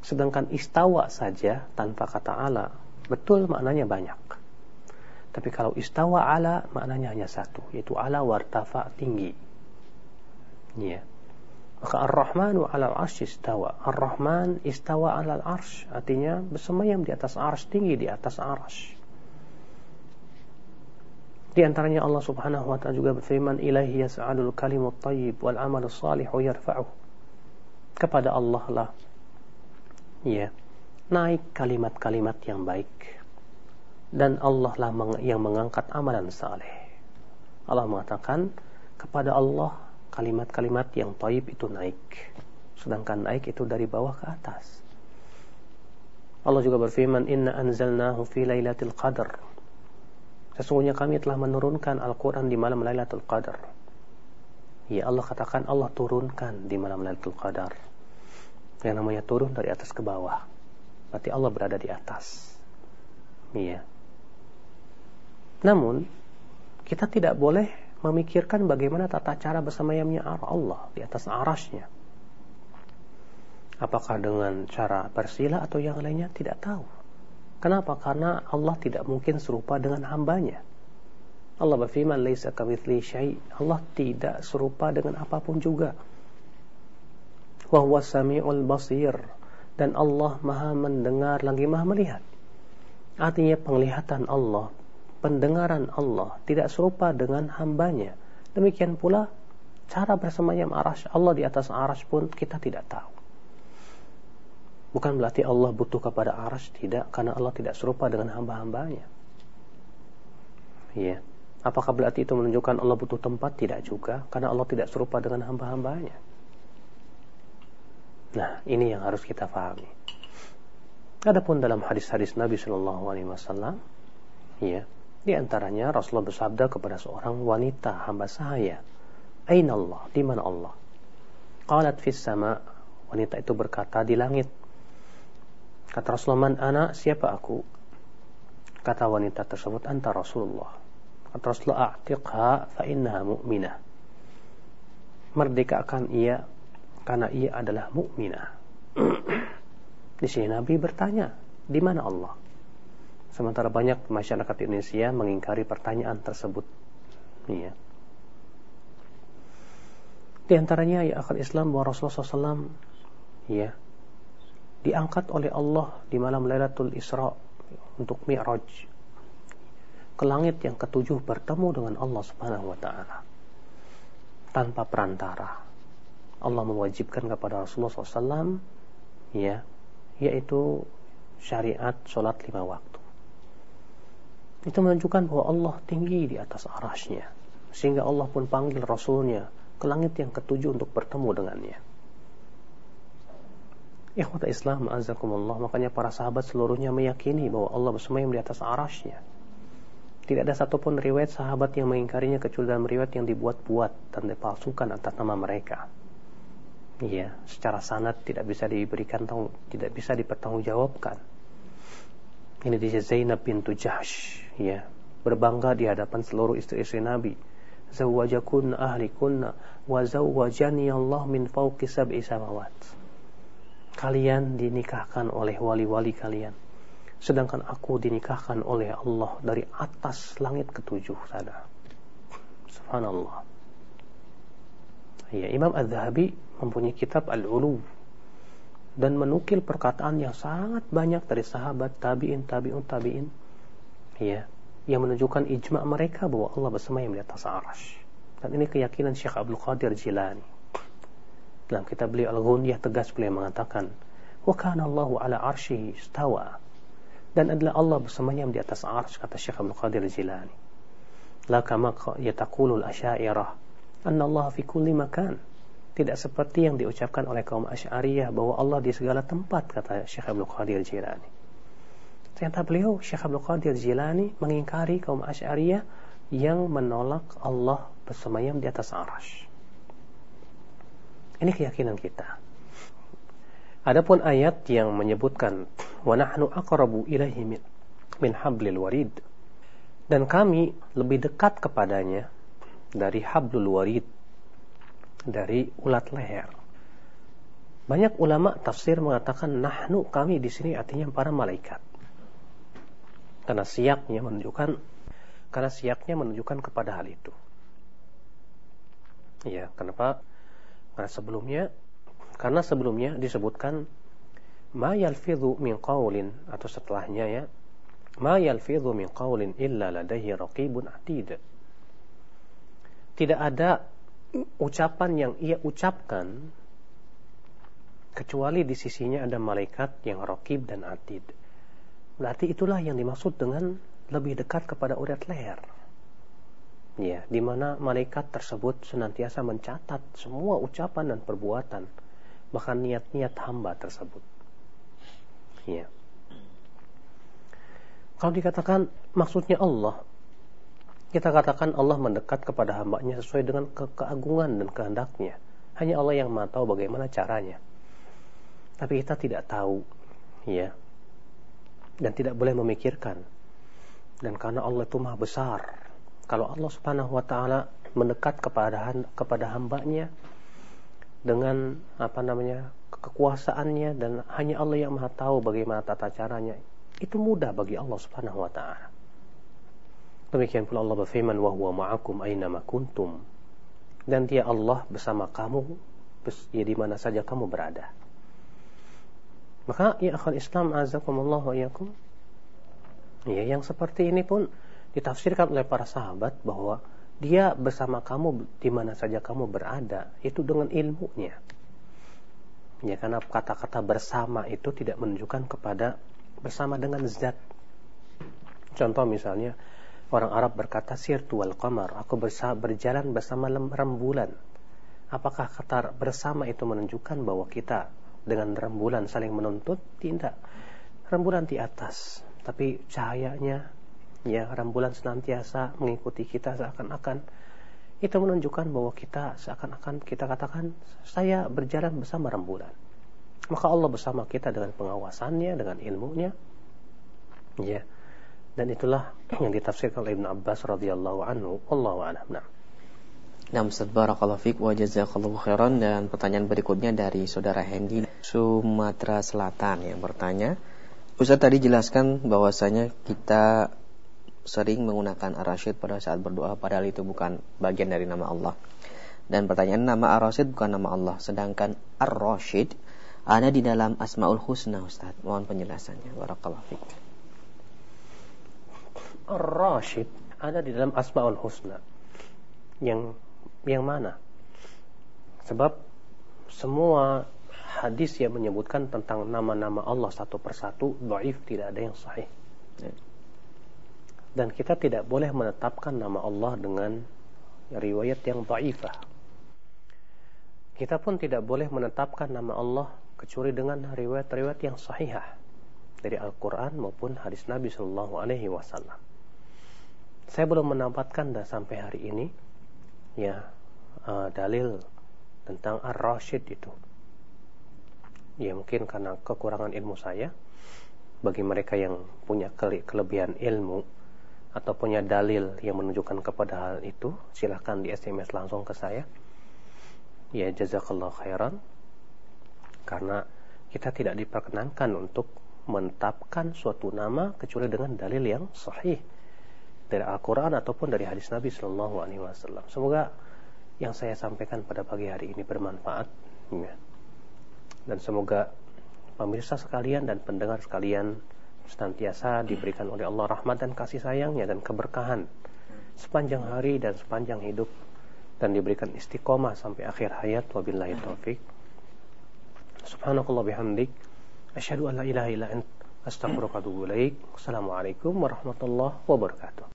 Sedangkan istawa saja tanpa kata ala, betul maknanya banyak. Tapi kalau istawa ala maknanya hanya satu, yaitu ala wartafa tinggi. Ya. Maka Ar-Rahmanu alal arsy istawa. Ar-Rahman istawa alal arsy. Artinya bersemayam di atas arsy tinggi di atas arsy. Di antaranya Allah Subhanahu wa taala juga berfirman, "Ilaihi yas'alul kalimut thayyib wal amalus salihu yarfa'uh." Kepada Allah lah ya, naik kalimat-kalimat yang baik dan Allah lah yang mengangkat amalan saleh. Allah mengatakan kepada Allah kalimat-kalimat yang taib itu naik. Sedangkan naik itu dari bawah ke atas. Allah juga berfirman, "Inna anzalnahu fi lailatul qadar." Sesungguhnya kami telah menurunkan Al-Quran di malam Lailatul Qadar. Ya Allah katakan Allah turunkan di malam Lailatul Qadar. Yang namanya turun dari atas ke bawah. Berarti Allah berada di atas. Iya. Namun, kita tidak boleh memikirkan bagaimana tata cara bersemayamnya Allah di atas arasnya. Apakah dengan cara bersila atau yang lainnya? Tidak tahu. Kenapa? Karena Allah tidak mungkin serupa dengan hambanya. Allah berfirman, "Laisa kamitsli syai." Allah tidak serupa dengan apa pun juga. Wa huwa samiul basir. Dan Allah Maha mendengar lagi Maha melihat. Artinya penglihatan Allah, pendengaran Allah tidak serupa dengan hambanya. Demikian pula cara bersemayam arash Allah di atas arash pun kita tidak tahu. Bukan berarti Allah butuh kepada arash, tidak. Karena Allah tidak serupa dengan hamba-hambanya. Ya. Apakah berarti itu menunjukkan Allah butuh tempat? Tidak juga. Karena Allah tidak serupa dengan hamba-hambanya. Nah, ini yang harus kita pahami. Adapun dalam hadis-hadis Nabi Shallallahu Alaihi Wasallam, ya, di antaranya Rasulullah bersabda kepada seorang wanita hamba sahaya, Aina Allah, di mana Allah? Qalat fis sama, wanita itu berkata di langit. Kata Rasulullah, man siapa aku? Kata wanita tersebut, anta Rasulullah. Rasulullah, a'tiqha fa innaha mu'minah. Merdekakan ia karena ia adalah mukminah. (clears throat) di sini Nabi bertanya, di mana Allah? Sementara banyak masyarakat Indonesia mengingkari pertanyaan tersebut. Iya. Di antaranya ya akal Islam bahwa Rasulullah SAW ya diangkat oleh Allah di malam Lailatul Isra untuk Mi'raj ke langit yang ketujuh bertemu dengan Allah Subhanahu wa taala tanpa perantara. Allah mewajibkan kepada Rasulullah SAW ya yaitu syariat sholat lima waktu. Itu menunjukkan bahwa Allah tinggi di atas arasnya. Sehingga Allah pun panggil Rasulnya ke langit yang ketujuh untuk bertemu dengannya. Ikhwata Islam, azakumullah. Makanya para sahabat seluruhnya meyakini bahwa Allah bersemayam di atas arasnya. Tidak ada satupun riwayat sahabat yang mengingkarinya kecuali dalam riwayat yang dibuat-buat dan dipalsukan atas nama mereka. Iya, secara sanad tidak bisa diberikan tahu, tidak bisa dipertanggungjawabkan. Ini di Zainab bintu Jahsh, ya, berbangga di hadapan seluruh istri-istri Nabi. Zawwajakunna ahlikunna wa zawwajani Allah min fawqi sab'i samawat kalian dinikahkan oleh wali-wali kalian sedangkan aku dinikahkan oleh Allah dari atas langit ketujuh sana. Subhanallah. Ya Imam Az-Zahabi mempunyai kitab Al-Ulu dan menukil perkataan yang sangat banyak dari sahabat tabi'in tabi'un tabi'in. Ya yang menunjukkan ijma mereka bahwa Allah bersemayam di atas arash dan ini keyakinan Syekh Abdul Qadir Jilani. Dalam kitab beliau Al-Ghunyah tegas beliau mengatakan, "Wa kana Allahu ala arsyihi istawa." Dan adalah Allah bersemayam di atas arsy kata Syekh Abdul Qadir Jilani. La kama yataqulul asyairah anna Allah fi kulli makan. Tidak seperti yang diucapkan oleh kaum Asy'ariyah bahwa Allah di segala tempat kata Syekh Abdul Qadir Jilani. Ternyata beliau Syekh Abdul Qadir Jilani mengingkari kaum Asy'ariyah yang menolak Allah bersemayam di atas arsy. Ini keyakinan kita. Adapun ayat yang menyebutkan wa nahnu aqrabu ilaihi min, min hablil warid dan kami lebih dekat kepadanya dari hablul warid dari ulat leher. Banyak ulama tafsir mengatakan nahnu kami di sini artinya para malaikat. Karena siaknya menunjukkan karena siaknya menunjukkan kepada hal itu. Ya, kenapa? Karena sebelumnya karena sebelumnya disebutkan ma yalfidhu min qawlin atau setelahnya ya Ma yalfidhu min qawlin illa ladaihi raqibun atid. Tidak ada ucapan yang ia ucapkan kecuali di sisinya ada malaikat yang raqib dan atid. Berarti itulah yang dimaksud dengan lebih dekat kepada urat leher. Ya, di mana malaikat tersebut senantiasa mencatat semua ucapan dan perbuatan, bahkan niat-niat hamba tersebut. Ya. Kalau dikatakan maksudnya Allah, kita katakan Allah mendekat kepada hambanya sesuai dengan ke keagungan dan kehendaknya. Hanya Allah yang tahu bagaimana caranya. Tapi kita tidak tahu, ya, dan tidak boleh memikirkan. Dan karena Allah itu maha besar, kalau Allah Subhanahu wa taala mendekat kepada kepada hambanya dengan apa namanya kekuasaannya dan hanya Allah yang maha tahu bagaimana tata caranya. Itu mudah bagi Allah Subhanahu wa taala. Demikian pula Allah berfirman wa huwa ma'akum aina kuntum. Dan dia Allah bersama kamu ya di mana saja kamu berada. Maka ya akhal Islam azakumullah wa iyakum ya yang seperti ini pun ditafsirkan oleh para sahabat bahwa dia bersama kamu di mana saja kamu berada itu dengan ilmunya. Ya karena kata-kata bersama itu tidak menunjukkan kepada bersama dengan zat. Contoh misalnya orang Arab berkata sirtu wal qamar, aku bersa berjalan bersama rembulan. Apakah kata bersama itu menunjukkan bahwa kita dengan rembulan saling menuntut? Tidak. Rembulan di atas, tapi cahayanya ya rembulan senantiasa mengikuti kita seakan-akan. Itu menunjukkan bahwa kita seakan-akan kita katakan saya berjalan bersama rembulan. Maka Allah bersama kita dengan pengawasannya dengan ilmunya. Ya. Dan itulah yang ditafsirkan oleh Ibn Abbas radhiyallahu anhu. Allahu a'lam. Nah. Barakallahu Fik wa jazakallahu khairan. Dan pertanyaan berikutnya dari Saudara Hendy Sumatera Selatan yang bertanya Ustaz tadi jelaskan bahwasanya kita sering menggunakan ar-rasyid pada saat berdoa padahal itu bukan bagian dari nama Allah. Dan pertanyaan nama ar-rasyid bukan nama Allah, sedangkan ar-rasyid ada di dalam Asmaul Husna Ustaz. Mohon penjelasannya. Barakallahu fiik. Ar-rasyid ada di dalam Asmaul Husna. Yang yang mana? Sebab semua hadis yang menyebutkan tentang nama-nama Allah satu persatu dhaif tidak ada yang sahih. Ya dan kita tidak boleh menetapkan nama Allah dengan riwayat yang dhaifah. Kita pun tidak boleh menetapkan nama Allah kecuali dengan riwayat-riwayat yang sahihah dari Al-Quran maupun hadis Nabi Shallallahu Alaihi Wasallam. Saya belum mendapatkan dan sampai hari ini ya uh, dalil tentang Ar-Rashid itu. Ya mungkin karena kekurangan ilmu saya. Bagi mereka yang punya kelebihan ilmu, atau punya dalil yang menunjukkan kepada hal itu, silahkan di SMS langsung ke saya. Ya jazakallah khairan. Karena kita tidak diperkenankan untuk menetapkan suatu nama kecuali dengan dalil yang sahih dari Al-Quran ataupun dari hadis Nabi Shallallahu Alaihi Wasallam. Semoga yang saya sampaikan pada pagi hari ini bermanfaat. Ya. Dan semoga pemirsa sekalian dan pendengar sekalian senantiasa diberikan oleh Allah rahmat dan kasih sayangnya dan keberkahan sepanjang hari dan sepanjang hidup dan diberikan istiqomah sampai akhir hayat. Wabillahi taufik subhanakallah bihamdik. Asyhadu an la ilaha illa ant. Astaghfiruka wa atubu assalamualaikum warahmatullahi wabarakatuh